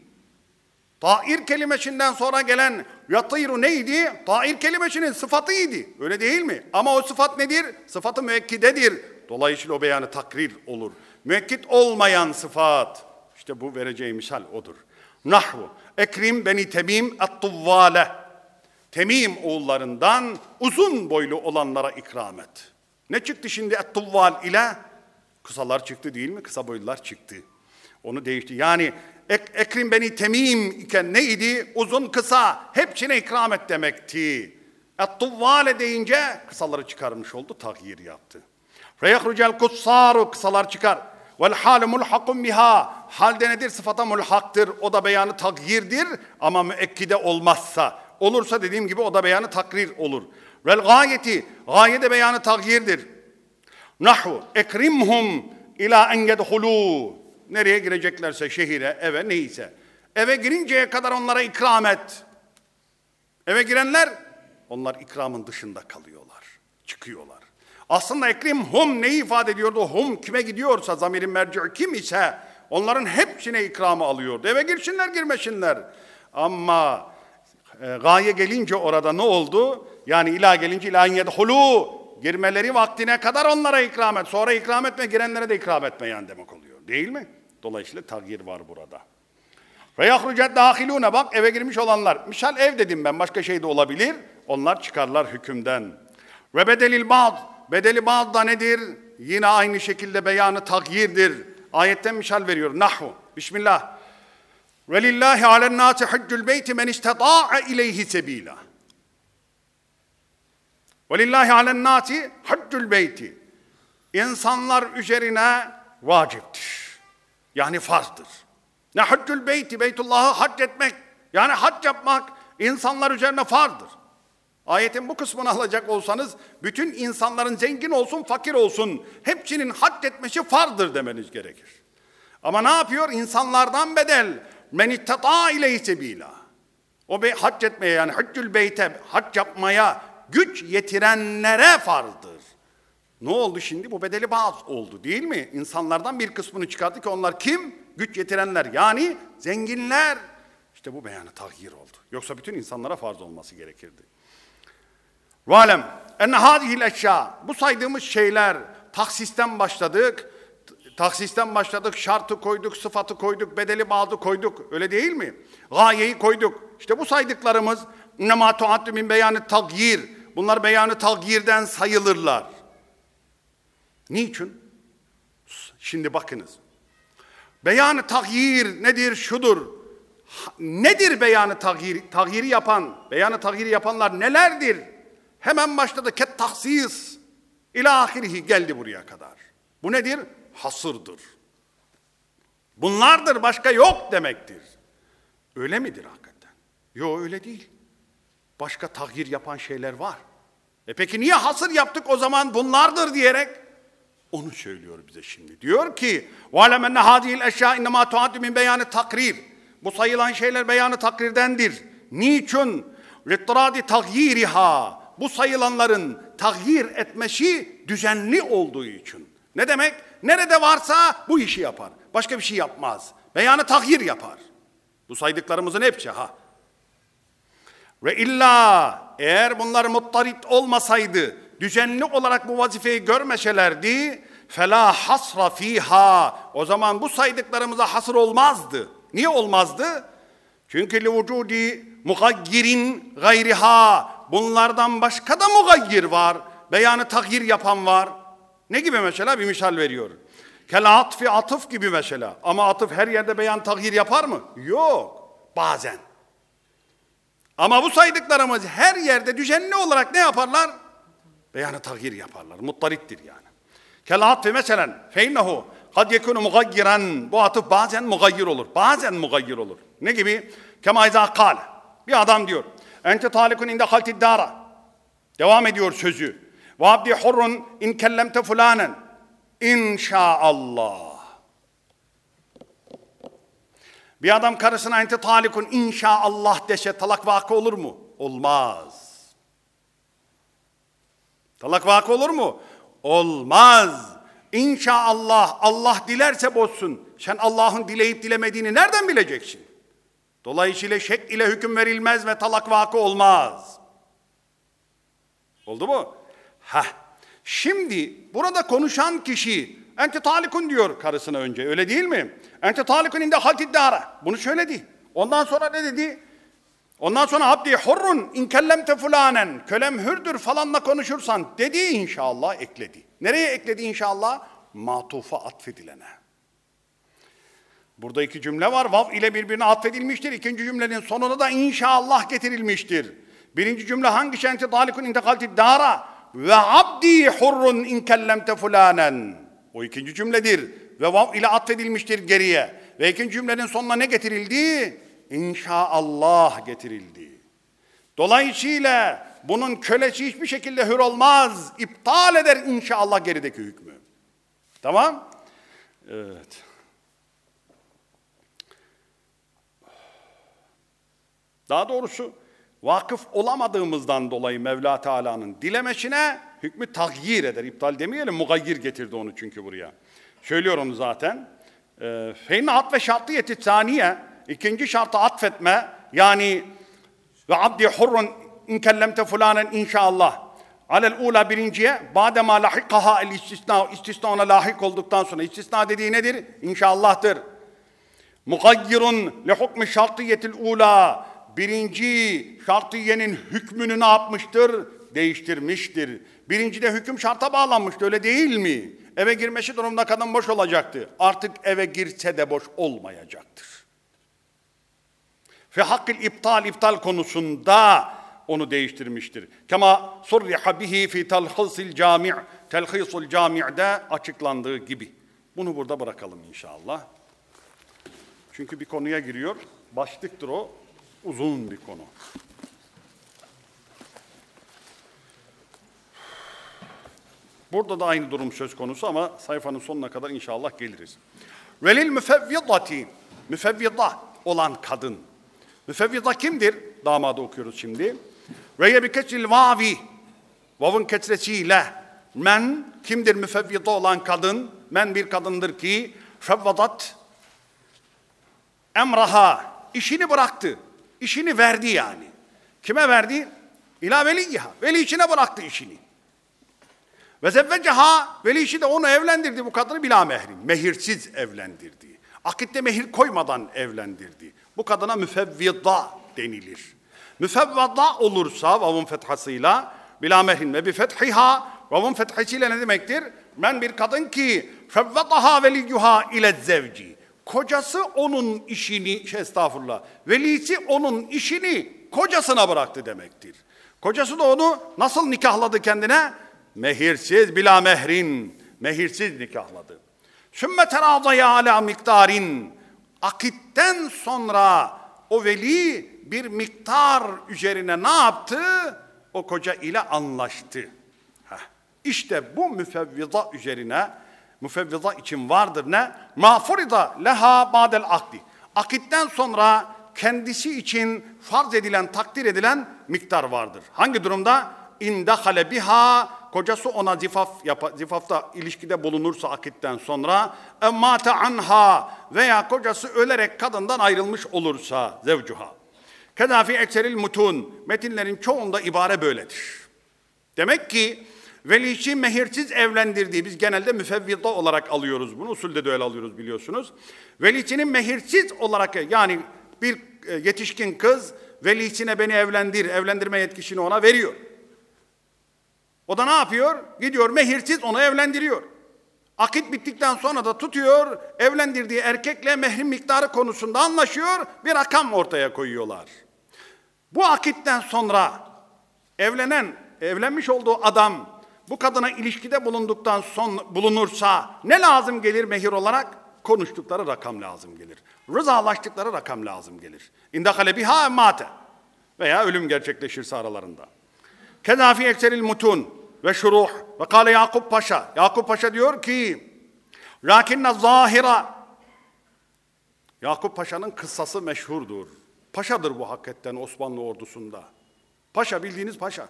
Tair kelimesinden sonra gelen yatiru neydi? Tair kelimesinin sıfatıydı. Öyle değil mi? Ama o sıfat nedir? Sıfatı müekkidedir. Dolayısıyla o beyanı takrir olur. Müekkit olmayan sıfat. İşte bu vereceğim misal odur. Nahvu. Ekrim beni Temim et-Tuvvale. Temim oğullarından uzun boylu olanlara ikram et. Ne çıktı şimdi et-Tuvval ile? Kısalar çıktı değil mi? Kısa boylular çıktı. Onu değişti. Yani ek, Ekrim beni Temim iken neydi? Uzun kısa hepsine ikram et demekti. Et-Tuvvale deyince kısaları çıkarmış oldu, tagyir yaptı. Feyahrucel kutsaru kısalar çıkar. Vel halu mulhakun biha. Halde nedir? Sıfata mulhaktır. O da beyanı tagyirdir ama müekkide olmazsa. Olursa dediğim gibi o da beyanı takrir olur. Vel gayeti. Gaye de beyanı tagyirdir. Nahu ekrimhum ila en yedhulu. Nereye gireceklerse şehire, eve neyse. Eve girinceye kadar onlara ikram et. Eve girenler onlar ikramın dışında kalıyorlar. Çıkıyorlar. Aslında ekrim hum neyi ifade ediyordu? Hum kime gidiyorsa zamirin merci'i kim ise onların hepsine ikramı alıyordu. Eve girsinler girmesinler. Ama e, gaye gelince orada ne oldu? Yani ilah gelince ilahin yedhulu girmeleri vaktine kadar onlara ikram et. Sonra ikram etme girenlere de ikram etme yani demek oluyor. Değil mi? Dolayısıyla tagyir var burada. Ve yahrucet dahilune bak eve girmiş olanlar. Misal ev dedim ben başka şey de olabilir. Onlar çıkarlar hükümden. Ve bedelil ba'd. Bedeli ba'd da nedir? Yine aynı şekilde beyanı tagyirdir. Ayetten misal veriyor. Nahu. Bismillah. Ve lillahi alen nâti haccul beyti men istata'a ileyhi sebila. Ve lillahi alen nâti haccul beyti. İnsanlar üzerine vaciptir. Yani farzdır. Ne haccül beyti, Beytullah'ı hac etmek, yani hac yapmak insanlar üzerine fardır. Ayetin bu kısmını alacak olsanız bütün insanların zengin olsun, fakir olsun hepsinin hac etmesi fardır demeniz gerekir. Ama ne yapıyor? İnsanlardan bedel men ittata ileyhi sebila. O be, hac etmeye yani haccül beyte hac yapmaya güç yetirenlere farzdır. Ne oldu şimdi? Bu bedeli bazı oldu değil mi? İnsanlardan bir kısmını çıkardı ki onlar kim? Güç yetirenler yani zenginler. İşte bu beyanı tahyir oldu. Yoksa bütün insanlara farz olması gerekirdi. Valem enne hadihil eşya bu saydığımız şeyler taksisten başladık. Taksisten başladık, şartı koyduk, sıfatı koyduk, bedeli bazı koyduk. Öyle değil mi? Gayeyi koyduk. İşte bu saydıklarımız nema tuaddü min beyanı tagyir. Bunlar beyanı tagyirden sayılırlar. Niçin? Şimdi bakınız. Beyanı tagyir nedir? Şudur. Nedir beyanı tagyir, tagyiri yapan? Beyanı tagyiri yapanlar nelerdir? Hemen başladı ket tahsis. İlâ ahirihi geldi buraya kadar. Bu nedir? Hasırdır. Bunlardır başka yok demektir. Öyle midir hakikaten? Yok öyle değil. başka tagyir yapan şeyler var. E peki niye hasır yaptık o zaman bunlardır diyerek? Onu söylüyor bize şimdi. Diyor ki: "Valem enne hadihil eşya innema tuaddu min beyanı takrir." Bu sayılan şeyler beyanı takrirdendir. Niçin? Littiradi tagyiriha. Bu sayılanların tagyir etmesi düzenli olduğu için. Ne demek? Nerede varsa bu işi yapar. Başka bir şey yapmaz. Beyanı tagyir yapar. Bu saydıklarımızın hepsi ha. Ve illa eğer bunlar muttarip olmasaydı, düzenli olarak bu vazifeyi görmeselerdi fela hasra fiha. O zaman bu saydıklarımıza hasır olmazdı. Niye olmazdı? Çünkü li vücudi mugayyirin gayriha. Bunlardan başka da mugayyir var. Beyanı tagyir yapan var. Ne gibi mesela? Bir misal veriyor. Kel atfi atıf gibi mesela. Ama atıf her yerde beyan tagyir yapar mı? Yok. Bazen. Ama bu saydıklarımız her yerde düzenli olarak ne yaparlar? Beyanı tagyir yaparlar. Muttarittir yani. Kel atfi mesela feinnehu kad yekunu mugayyiren. Bu atıf bazen mugayyir olur. Bazen mugayyir olur. Ne gibi? Kema izâ kâle. Bir adam diyor. Ente talikun inde haltid dara. Devam ediyor sözü. Ve abdi hurrun in kellemte fulanen. İnşaallah. Bir adam karısına ente talikun inşaallah dese talak vakı olur mu? Olmaz. Talak vakı olur mu? Olmaz. İnşaallah Allah dilerse bozsun. Sen Allah'ın dileyip dilemediğini nereden bileceksin? Dolayısıyla şek ile hüküm verilmez ve talak vakı olmaz. Oldu mu? Ha. Şimdi burada konuşan kişi ente talikun diyor karısına önce öyle değil mi? Ente talikun inde haltiddara. Bunu söyledi. Ondan sonra ne dedi? Ondan sonra abdi hurrun in kellemte fulanen kölem hürdür falanla konuşursan dedi inşallah ekledi. Nereye ekledi inşallah? Matufa atfedilene. Burada iki cümle var. Vav ile birbirine atfedilmiştir. İkinci cümlenin sonuna da inşallah getirilmiştir. Birinci cümle hangi şenti dalikun intekalti dara ve abdi hurrun in kellemte fulanen. O ikinci cümledir. Ve vav ile atfedilmiştir geriye. Ve ikinci cümlenin sonuna ne getirildi? İnşaallah getirildi. Dolayısıyla bunun kölesi hiçbir şekilde hür olmaz. İptal eder inşallah gerideki hükmü. Tamam? Evet. Daha doğrusu vakıf olamadığımızdan dolayı Mevla Teala'nın dilemesine hükmü tagyir eder. İptal demeyelim, mugayyir getirdi onu çünkü buraya. Söylüyor onu zaten. Feyne at ve şartı yeti saniye, ikinci şartı atfetme, yani ve abdi hurrun in kellemte fulanen inşallah. Alel ula birinciye, badema lahikaha el istisna, istisna ona lahik olduktan sonra, istisna dediği nedir? İnşallah'tır. Mugayyirun li hukmi şartiyetil ula, birinci şartiyenin hükmünü ne yapmıştır? Değiştirmiştir. Birinci de hüküm şarta bağlanmıştı öyle değil mi? Eve girmesi durumda kadın boş olacaktı. Artık eve girse de boş olmayacaktır. Fe hakkil iptal iptal konusunda onu değiştirmiştir. Kema surriha bihi fi telhisil cami' telhisul cami'de açıklandığı gibi. Bunu burada bırakalım inşallah. Çünkü bir konuya giriyor. Başlıktır o. Uzun bir konu. Burada da aynı durum söz konusu ama sayfanın sonuna kadar inşallah geliriz. Velil müfevvidati, müfevvida olan kadın. Müfevvida kimdir? Damadı okuyoruz şimdi. Ve ye bi keçil vavi, vavun kesresiyle. Men kimdir müfevvida olan kadın? Men bir kadındır ki fevvadat emraha, işini bıraktı. İşini verdi yani. Kime verdi? İla veliyha. Veli içine bıraktı işini. Ve zevvecaha veli işi de onu evlendirdi bu kadını bila mehrin. Mehirsiz evlendirdi. Akitte mehir koymadan evlendirdi. Bu kadına müfevvida denilir. Müfevvada olursa vavun fethasıyla bila mehrin ve bi fethiha vavun fethasiyle ne demektir? Ben bir kadın ki fevvadaha veliyyuha ile zevci. Kocası onun işini, şey estağfurullah, velisi onun işini kocasına bıraktı demektir. Kocası da onu nasıl nikahladı kendine? Mehirsiz bila mehrin, mehirsiz nikahladı. Sümme teradaya ala miktarin, akitten sonra o veli bir miktar üzerine ne yaptı? O koca ile anlaştı. Heh. İşte bu müfevvida üzerine müfevvida için vardır ne? Mağfurida leha ba'del akdi. Akitten sonra kendisi için farz edilen, takdir edilen miktar vardır. Hangi durumda? İndehale biha kocası ona zifaf yapa, zifafta ilişkide bulunursa akitten sonra emmate anha veya kocası ölerek kadından ayrılmış olursa zevcuha. Kedafi ekseril mutun metinlerin çoğunda ibare böyledir. Demek ki velisi mehirsiz evlendirdiği biz genelde müfevvida olarak alıyoruz bunu. Usulde de öyle alıyoruz biliyorsunuz. Velisinin mehirsiz olarak yani bir e, yetişkin kız velisine beni evlendir, evlendirme yetkisini ona veriyor. O da ne yapıyor? Gidiyor mehirsiz onu evlendiriyor. Akit bittikten sonra da tutuyor, evlendirdiği erkekle mehrin miktarı konusunda anlaşıyor, bir rakam ortaya koyuyorlar. Bu akitten sonra evlenen, evlenmiş olduğu adam bu kadına ilişkide bulunduktan son bulunursa ne lazım gelir mehir olarak? Konuştukları rakam lazım gelir. Rızalaştıkları rakam lazım gelir. İndakale biha mate veya ölüm gerçekleşirse aralarında. Kezafi ekseril mutun ve şuruh ve kale Yakup Paşa. Yakup Paşa diyor ki lakinne zahira Yakup Paşa'nın kıssası meşhurdur. Paşadır bu hakikaten Osmanlı ordusunda. Paşa bildiğiniz paşa.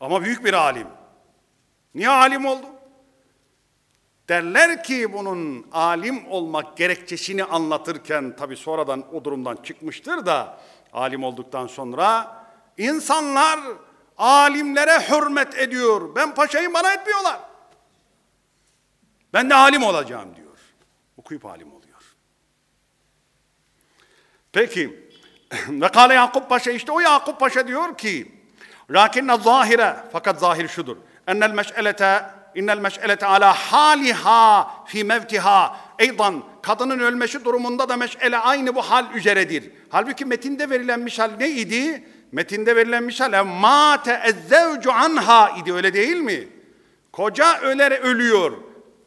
Ama büyük bir alim. Niye alim oldu? Derler ki bunun alim olmak gerekçesini anlatırken tabi sonradan o durumdan çıkmıştır da alim olduktan sonra insanlar alimlere hürmet ediyor. Ben paşayı bana etmiyorlar. Ben de alim olacağım diyor. Okuyup alim oluyor. Peki ve kâle Yakup Paşa işte o Yakup Paşa diyor ki lakinne zahire fakat zahir şudur. Ennel meş'elete innel meş'elete ala haliha fi mevtiha eydan kadının ölmesi durumunda da meş'ele aynı bu hal üzeredir. Halbuki metinde verilen misal ne idi? Metinde verilen misal mate ezzevcu anha idi öyle değil mi? Koca öler ölüyor.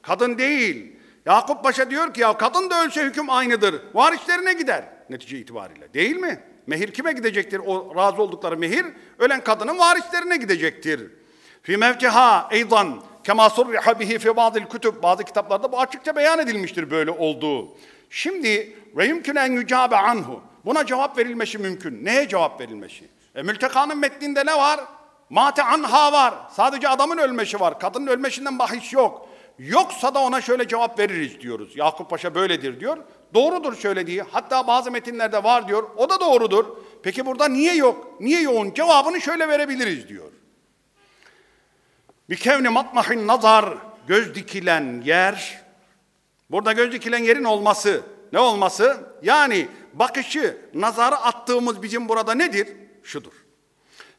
Kadın değil. Yakup Paşa diyor ki ya kadın da ölse hüküm aynıdır. Varislerine gider netice itibariyle. Değil mi? Mehir kime gidecektir? O razı oldukları mehir ölen kadının varislerine gidecektir. Fi mevkiha eydan kema surriha bihi fi bazı kütüb bazı kitaplarda bu açıkça beyan edilmiştir böyle olduğu. Şimdi ve yumkün en yücabe anhu. Buna cevap verilmesi mümkün. Neye cevap verilmesi? E, mültekanın metninde ne var? Mate anha var. Sadece adamın ölmesi var. Kadının ölmesinden bahis yok. Yoksa da ona şöyle cevap veririz diyoruz. Yakup Paşa böyledir diyor. Doğrudur söylediği. Hatta bazı metinlerde var diyor. O da doğrudur. Peki burada niye yok? Niye yoğun? Cevabını şöyle verebiliriz diyor. Bir kevni matmahin nazar göz dikilen yer. Burada göz dikilen yerin olması. Ne olması? Yani bakışı, nazarı attığımız bizim burada nedir? Şudur.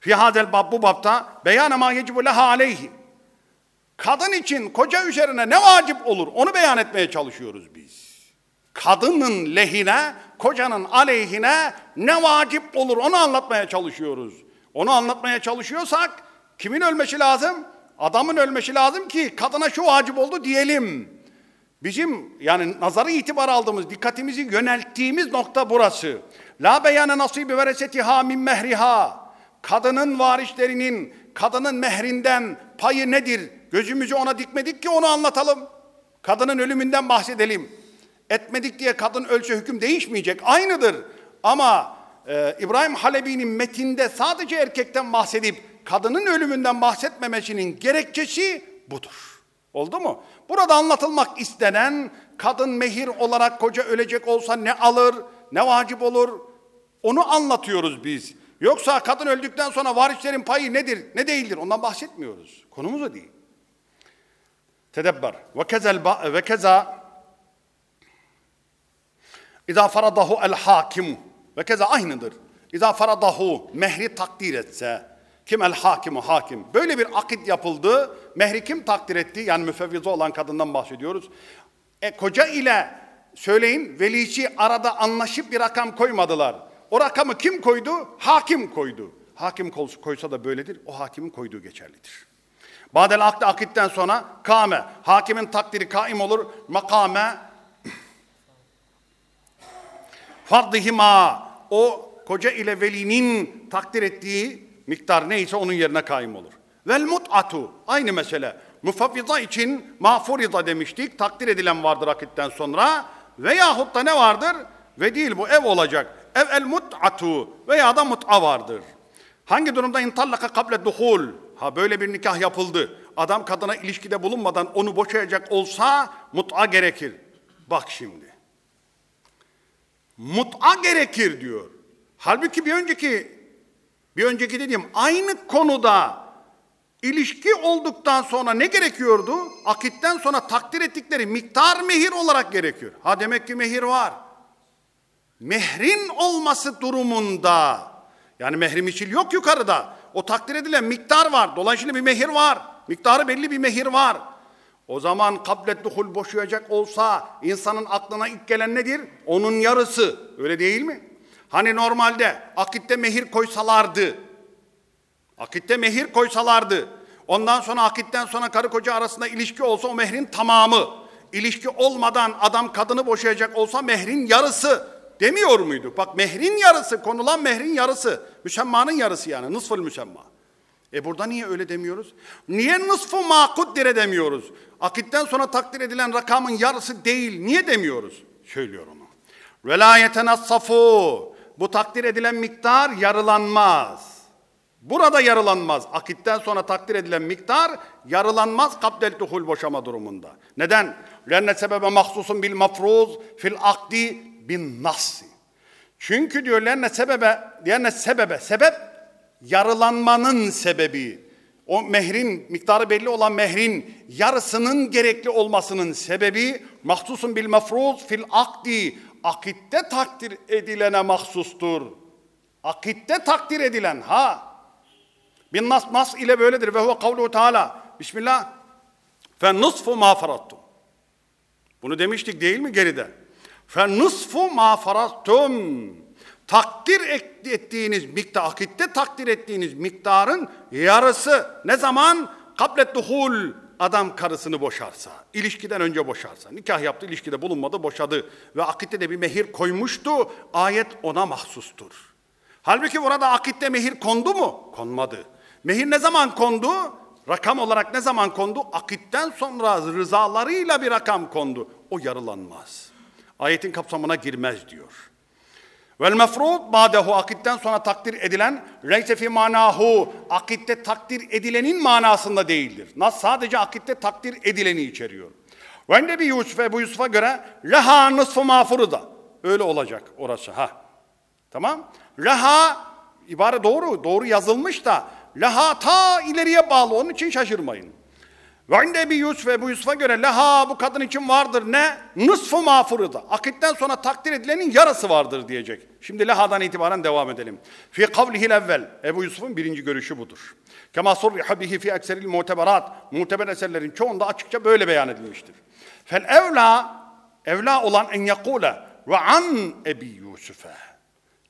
Fi hadel bab bu babta beyan ma yecibu leha aleyhi. Kadın için koca üzerine ne vacip olur onu beyan etmeye çalışıyoruz biz. Kadının lehine, kocanın aleyhine ne vacip olur onu anlatmaya çalışıyoruz. Onu anlatmaya çalışıyorsak kimin ölmesi lazım? Adamın ölmesi lazım ki kadına şu vacip oldu diyelim. Bizim yani nazarı itibar aldığımız, dikkatimizi yönelttiğimiz nokta burası. La beyane nasibi veresetiha min mehriha. Kadının varislerinin, kadının mehrinden payı nedir? Gözümüzü ona dikmedik ki onu anlatalım. Kadının ölümünden bahsedelim. Etmedik diye kadın ölçü hüküm değişmeyecek. Aynıdır. Ama e, İbrahim Halebi'nin metinde sadece erkekten bahsedip kadının ölümünden bahsetmemesinin gerekçesi budur. Oldu mu? Burada anlatılmak istenen kadın mehir olarak koca ölecek olsa ne alır, ne vacip olur onu anlatıyoruz biz. Yoksa kadın öldükten sonra varislerin payı nedir, ne değildir ondan bahsetmiyoruz. Konumuz o değil. Tedebber. Ve kezel ve keza İza faradahu el hakim ve keza aynıdır. İza faradahu mehri takdir etse kim el hakimu hakim. Böyle bir akit yapıldı. Mehri kim takdir etti? Yani müfevvize olan kadından bahsediyoruz. E, koca ile söyleyin velici arada anlaşıp bir rakam koymadılar. O rakamı kim koydu? Hakim koydu. Hakim koysa da böyledir. O hakimin koyduğu geçerlidir. Badel akdi akitten sonra kame. Hakimin takdiri kaim olur. Makame fardihima o koca ile velinin takdir ettiği miktar neyse onun yerine kaim olur. Vel mut'atu aynı mesele. Mufavviza için mağfurida demiştik. Takdir edilen vardır akitten sonra. Veyahut da ne vardır? Ve değil bu ev olacak. Ev el mut'atu veya da mut'a vardır. Hangi durumda intallaka kable duhul? Ha böyle bir nikah yapıldı. Adam kadına ilişkide bulunmadan onu boşayacak olsa mut'a gerekir. Bak şimdi. Mut'a gerekir diyor. Halbuki bir önceki bir önceki dediğim aynı konuda ilişki olduktan sonra ne gerekiyordu? Akitten sonra takdir ettikleri miktar mehir olarak gerekiyor. Ha demek ki mehir var. Mehrin olması durumunda yani mehri miçil yok yukarıda. O takdir edilen miktar var. Dolayısıyla bir mehir var. Miktarı belli bir mehir var. O zaman kablet duhul boşayacak olsa insanın aklına ilk gelen nedir? Onun yarısı. Öyle değil mi? Hani normalde akitte mehir koysalardı. Akitte mehir koysalardı. Ondan sonra akitten sonra karı koca arasında ilişki olsa o mehrin tamamı. İlişki olmadan adam kadını boşayacak olsa mehrin yarısı. Demiyor muyduk? Bak mehrin yarısı, konulan mehrin yarısı. Müsemmanın yarısı yani, nısfıl müsemma. E burada niye öyle demiyoruz? Niye nısfu makuddir demiyoruz? Akitten sonra takdir edilen rakamın yarısı değil. Niye demiyoruz? Söylüyor onu. Velayeten assafu. Bu takdir edilen miktar yarılanmaz. Burada yarılanmaz. Akitten sonra takdir edilen miktar yarılanmaz kabdel duhul boşama durumunda. Neden? Lenne sebebe mahsusun bil mafruz fil akdi bin nassi. Çünkü diyor lenne sebebe, lenne sebebe, sebep yarılanmanın sebebi. O mehrin, miktarı belli olan mehrin yarısının gerekli olmasının sebebi mahsusun bil mafruz fil akdi. Akitte takdir edilene mahsustur. Akitte takdir edilen ha. Bin nas, nas ile böyledir. Ve huve kavluhu teala. Bismillah. Fe nısfu ma farattum. Bunu demiştik değil mi geride? Fe nısfu ma farattum. Takdir ettiğiniz miktar, akitte takdir ettiğiniz miktarın yarısı ne zaman? Kablet duhul adam karısını boşarsa, ilişkiden önce boşarsa, nikah yaptı, ilişkide bulunmadı, boşadı ve akitte de bir mehir koymuştu, ayet ona mahsustur. Halbuki burada akitte mehir kondu mu? Konmadı. Mehir ne zaman kondu? Rakam olarak ne zaman kondu? Akitten sonra rızalarıyla bir rakam kondu. O yarılanmaz. Ayetin kapsamına girmez diyor. Vel mefrud badehu akitten sonra takdir edilen leyse fi manahu akitte takdir edilenin manasında değildir. Nas sadece akitte takdir edileni içeriyor. Ve inde bir Yusuf'e bu Yusuf'a göre leha nısfı mağfuruda. Öyle olacak orası ha. Tamam? Leha ibare doğru, doğru yazılmış da leha ta ileriye bağlı onun için şaşırmayın. Ve inde bir Yusuf ve bu Yusuf'a göre leha bu kadın için vardır ne? Nısfı mağfuruda. Akitten sonra takdir edilenin yarısı vardır diyecek. Şimdi lehadan itibaren devam edelim. Fi kavlihil evvel. Ebu Yusuf'un birinci görüşü budur. Kema surriha bihi fi ekseril muteberat. Muteber eserlerin çoğunda açıkça böyle beyan edilmiştir. Fel evla, evla olan en yakule ve an Ebi Yusuf'e.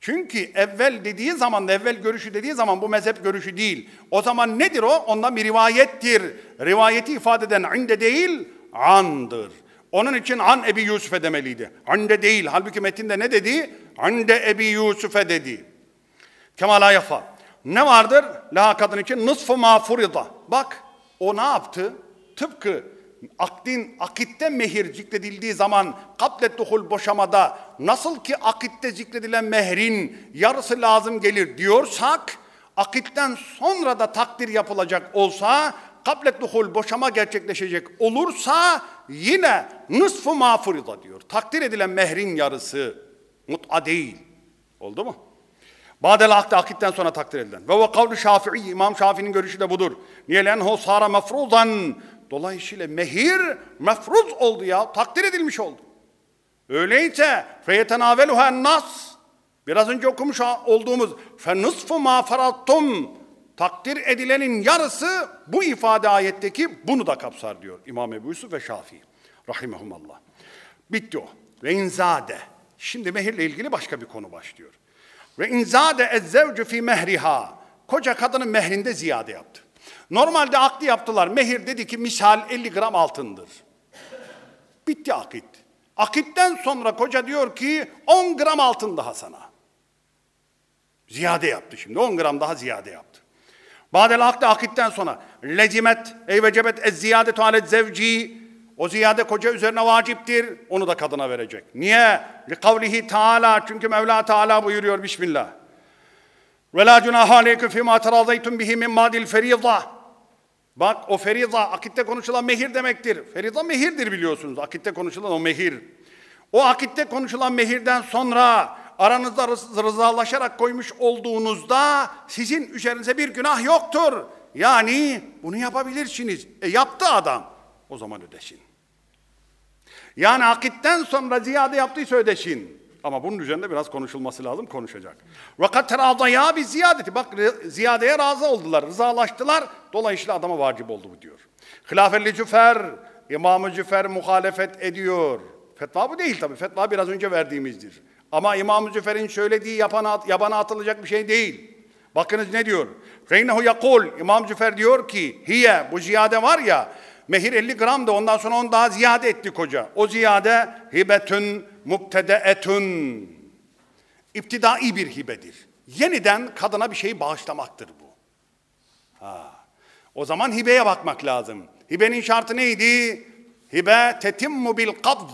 Çünkü evvel dediği zaman, evvel görüşü dediği zaman bu mezhep görüşü değil. O zaman nedir o? Ondan bir rivayettir. Rivayeti ifade eden inde değil, andır. Onun için an Ebi Yusuf'e demeliydi. Ande değil. Halbuki metinde ne dedi? Ande Ebi Yusuf'e dedi. Kemala yafa. Ne vardır? La kadın için nısfı mağfurida. Bak o ne yaptı? Tıpkı akdin, akitte mehir zikredildiği zaman kablet duhul boşamada nasıl ki akitte zikredilen mehrin yarısı lazım gelir diyorsak akitten sonra da takdir yapılacak olsa kablet duhul boşama gerçekleşecek olursa yine nısfı mağfurida diyor. Takdir edilen mehrin yarısı mut'a değil. Oldu mu? Badel akde akitten sonra takdir edilen. Ve ve kavlu Şafii, İmam Şafii'nin görüşü de budur. Niye lenhu sara mefruzan Dolayısıyla mehir mefruz oldu ya, takdir edilmiş oldu. Öyleyse feyetenaveluha nas. Biraz önce okumuş olduğumuz fe nısfu ma farattum. Takdir edilenin yarısı bu ifade ayetteki bunu da kapsar diyor İmam Ebu Yusuf ve Şafii. Rahimehumallah. Bitti o. Ve inzade. Şimdi mehirle ilgili başka bir konu başlıyor. Ve inzade ezzevcu fi mehriha. Koca kadının mehrinde ziyade yaptı. Normalde akdi yaptılar. Mehir dedi ki misal 50 gram altındır. Bitti akit. Akitten sonra koca diyor ki 10 gram altın daha sana. Ziyade yaptı şimdi. 10 gram daha ziyade yaptı. Badel akde akitten sonra lecimet ey vecebet ez ziyadetu alet zevci o ziyade koca üzerine vaciptir. Onu da kadına verecek. Niye? Li kavlihi Teala çünkü Mevla Teala buyuruyor Bismillah. Ve la cunaha aleyküm fîmâ terazaytum bihi min madil ferîza. Bak o feriza akitte konuşulan mehir demektir. Feriza mehirdir biliyorsunuz. Akitte konuşulan o mehir. O akitte konuşulan mehirden sonra aranızda rız- rızalaşarak koymuş olduğunuzda sizin üzerinize bir günah yoktur. Yani bunu yapabilirsiniz. E yaptı adam. O zaman ödesin. Yani akitten sonra ziyade yaptıysa ödesin. Ama bunun üzerinde biraz konuşulması lazım, konuşacak. Vakat terazaya bir ziyadeti. Bak ziyadeye razı oldular, rızalaştılar. Dolayısıyla adama vacip oldu bu diyor. Hilafetli Cüfer, İmam-ı Cüfer muhalefet ediyor. Fetva bu değil tabii. Fetva biraz önce verdiğimizdir. Ama İmam-ı Cüfer'in söylediği yapana, yabana atılacak bir şey değil. Bakınız ne diyor? Reynehu yakul. İmam Cüfer diyor ki hiye bu ziyade var ya mehir 50 gram da ondan sonra onu daha ziyade etti koca. O ziyade hibetün muktedeetün. İptidai bir hibedir. Yeniden kadına bir şey bağışlamaktır bu. Ha. O zaman hibeye bakmak lazım. Hibenin şartı neydi? Hibe tetimmu bil kabz.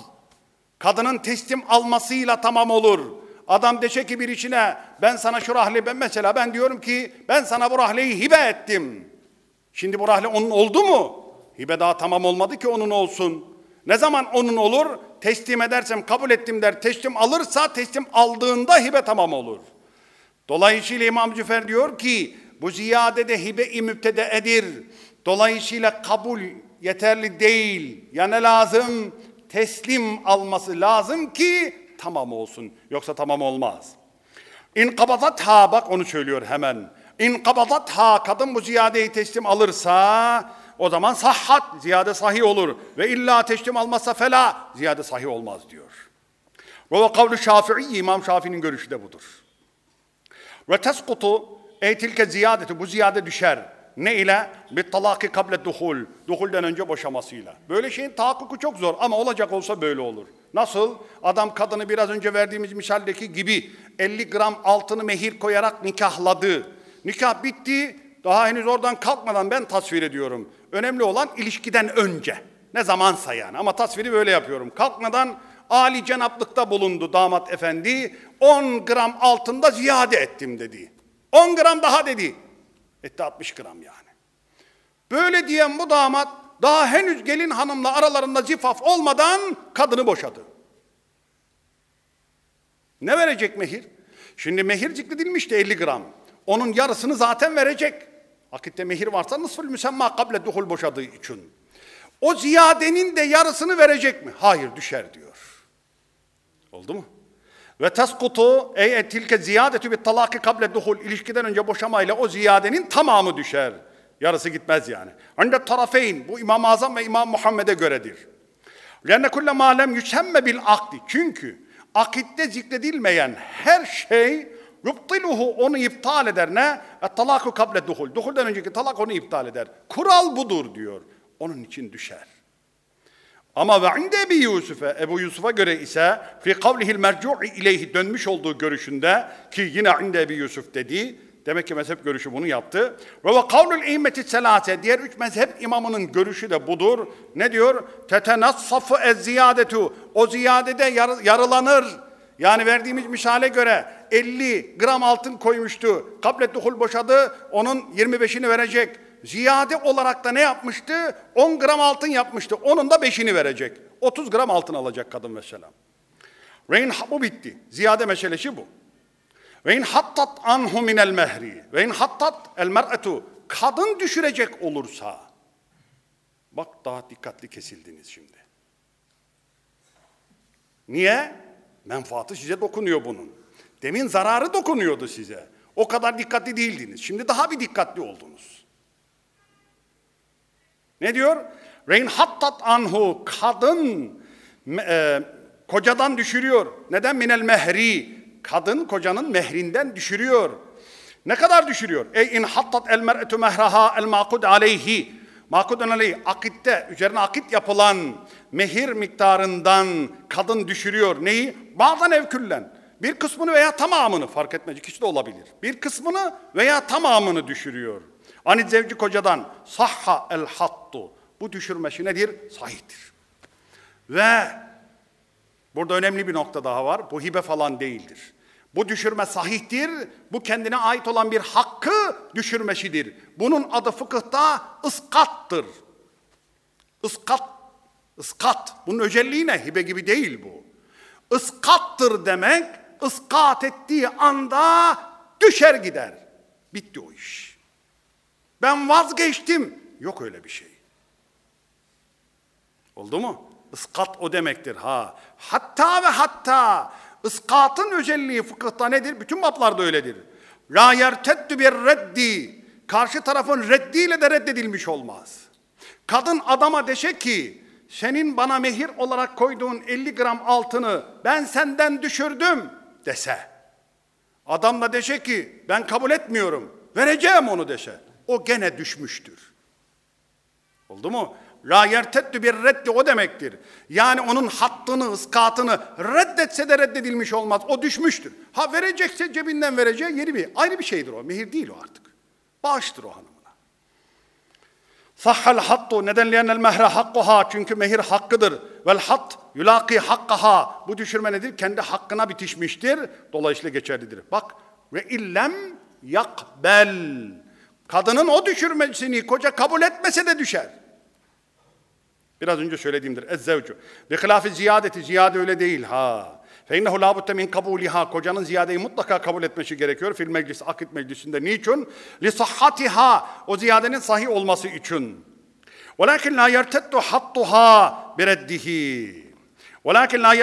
Kadının teslim almasıyla tamam olur. Adam deşe ki bir içine ben sana şu rahli ben mesela ben diyorum ki ben sana bu rahleyi hibe ettim. Şimdi bu rahle onun oldu mu? Hibe daha tamam olmadı ki onun olsun. Ne zaman onun olur? Teslim edersem kabul ettim der. Teslim alırsa teslim aldığında hibe tamam olur. Dolayısıyla İmam Cüfer diyor ki bu ziyadede hibe-i mübtedeedir. Dolayısıyla kabul yeterli değil. Ya ne lazım? Teslim alması lazım ki tamam olsun. Yoksa tamam olmaz. İn kabadatha bak onu söylüyor hemen. İn kabadatha kadın bu ziyadeyi teslim alırsa o zaman sahhat ziyade sahih olur. Ve illa teslim almazsa fela ziyade sahih olmaz diyor. Ve kavlu Şafii İmam Şafii'nin görüşü de budur. Ve teskutu ey tilke ziyadeti bu ziyade düşer. Ne ile? Bir talaki kable duhul. Duhulden önce boşamasıyla. Böyle şeyin tahakkuku çok zor ama olacak olsa böyle olur. Nasıl? Adam kadını biraz önce verdiğimiz misaldeki gibi 50 gram altını mehir koyarak nikahladı. Nikah bitti. Daha henüz oradan kalkmadan ben tasvir ediyorum. Önemli olan ilişkiden önce. Ne zamansa yani ama tasviri böyle yapıyorum. Kalkmadan Ali cenaplıkta bulundu damat efendi. 10 gram altında ziyade ettim dedi. 10 gram daha dedi. Etti 60 gram yani. Böyle diyen bu damat daha henüz gelin hanımla aralarında zifaf olmadan kadını boşadı. Ne verecek mehir? Şimdi mehir zikredilmişti 50 gram. Onun yarısını zaten verecek. Akitte mehir varsa nısfül müsemma kable duhul boşadığı için. O ziyadenin de yarısını verecek mi? Hayır düşer diyor. Oldu mu? Ve teskutu ey tilke ziyadetü bir talaki kable duhul ilişkiden önce boşamayla o ziyadenin tamamı düşer. Yarısı gitmez yani. Ande tarafeyn bu İmam-ı Azam ve İmam Muhammed'e göredir. Lenne kulle malem yüsemme bil akdi. Çünkü akitte zikredilmeyen her şey yubtiluhu onu iptal eder ne? Et talaku kable duhul. Duhulden önceki talak onu iptal eder. Kural budur diyor. Onun için düşer. Ama ve inde Ebi Yusuf'e, Ebu Yusuf'a göre ise fi kavlihil mercu'i ileyhi dönmüş olduğu görüşünde ki yine inde Ebi Yusuf dedi. Demek ki mezhep görüşü bunu yaptı. Ve ve kavlul immeti selase diğer üç mezhep imamının görüşü de budur. Ne diyor? Tetenassafu ez ziyadetu. O ziyadede yar, yarılanır. Yani verdiğimiz misale göre 50 gram altın koymuştu. Kablet duhul boşadı. Onun 25'ini verecek. Ziyade olarak da ne yapmıştı? 10 gram altın yapmıştı. Onun da 5'ini verecek. 30 gram altın alacak kadın mesela. Reyn bu bitti. Ziyade meselesi bu. Ve in hattat anhu minel mehri. Ve in hattat el mer'etu. Kadın düşürecek olursa. Bak daha dikkatli kesildiniz şimdi. Niye? Menfaatı size dokunuyor bunun. Demin zararı dokunuyordu size. O kadar dikkatli değildiniz. Şimdi daha bir dikkatli oldunuz. Ne diyor? Reyn hattat anhu kadın e, kocadan düşürüyor. Neden minel mehri? Kadın kocanın mehrinden düşürüyor. Ne kadar düşürüyor? Ey in hattat el mer'etu mehraha el makud aleyhi. Makudun aleyhi akitte üzerine akit yapılan mehir miktarından kadın düşürüyor. Neyi? Bazen evküllen. Bir kısmını veya tamamını fark etmez ikisi de olabilir. Bir kısmını veya tamamını düşürüyor. Ani zevci kocadan sahha el hattu. Bu düşürmesi nedir? Sahihtir. Ve burada önemli bir nokta daha var. Bu hibe falan değildir. Bu düşürme sahihtir. Bu kendine ait olan bir hakkı düşürmesidir. Bunun adı fıkıhta ıskattır. Iskat, ıskat. Bunun özelliği ne? Hibe gibi değil bu. Iskattır demek, ıskat ettiği anda düşer gider. Bitti o iş. Ben vazgeçtim. Yok öyle bir şey. Oldu mu? Iskat o demektir ha. Hatta ve hatta ıskatın özelliği fıkıhta nedir? Bütün bablarda öyledir. La yerteddü bir reddi. Karşı tarafın reddiyle de reddedilmiş olmaz. Kadın adama deşe ki senin bana mehir olarak koyduğun 50 gram altını ben senden düşürdüm dese. Adam da deşe ki ben kabul etmiyorum vereceğim onu dese. O gene düşmüştür. Oldu mu? La yerteddü bir reddi o demektir. Yani onun hattını, ıskatını reddetse de reddedilmiş olmaz. O düşmüştür. Ha verecekse cebinden vereceği yeri bir. Ayrı bir şeydir o. Mehir değil o artık. Bağıştır o hanımına. Sahhal hattu neden liyenel mehre hakkuha çünkü mehir hakkıdır. Vel hat yulaki hakkaha bu düşürme nedir? Kendi hakkına bitişmiştir. Dolayısıyla geçerlidir. Bak ve illem yakbel. Kadının o düşürmesini koca kabul etmese de düşer. Biraz önce söylediğimdir. Ezzevcu. Ve hilafı ziyadeti. Ziyade öyle değil. Ha. Fe innehu la budde min kabuliha. Kocanın ziyadeyi mutlaka kabul etmesi gerekiyor. Fil meclis, akit meclisinde. Niçin? Li sahhatiha. O ziyadenin sahih olması için. Velakin la yerteddu hattuha bireddihi. Velakin la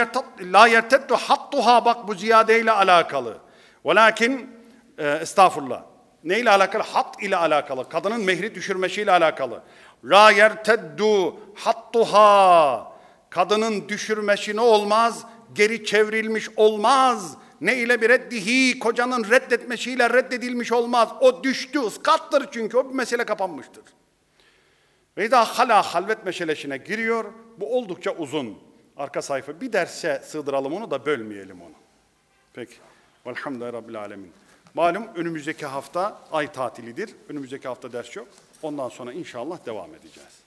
la yerteddu hattuha. Bak bu ziyadeyle alakalı. Velakin e, estağfurullah. Neyle alakalı? Hat ile alakalı. Kadının mehri düşürmesiyle alakalı. La yerteddu hattuha. Kadının düşürmesi ne olmaz? Geri çevrilmiş olmaz. Ne ile bir reddihi? Kocanın reddetmesiyle reddedilmiş olmaz. O düştü, ıskattır çünkü. O bir mesele kapanmıştır. Ve daha hala halvet meşelesine giriyor. Bu oldukça uzun. Arka sayfa. Bir derse sığdıralım onu da bölmeyelim onu. Peki. Velhamdülillahi Rabbil Alemin. Malum önümüzdeki hafta ay tatilidir. Önümüzdeki hafta ders yok. Ondan sonra inşallah devam edeceğiz.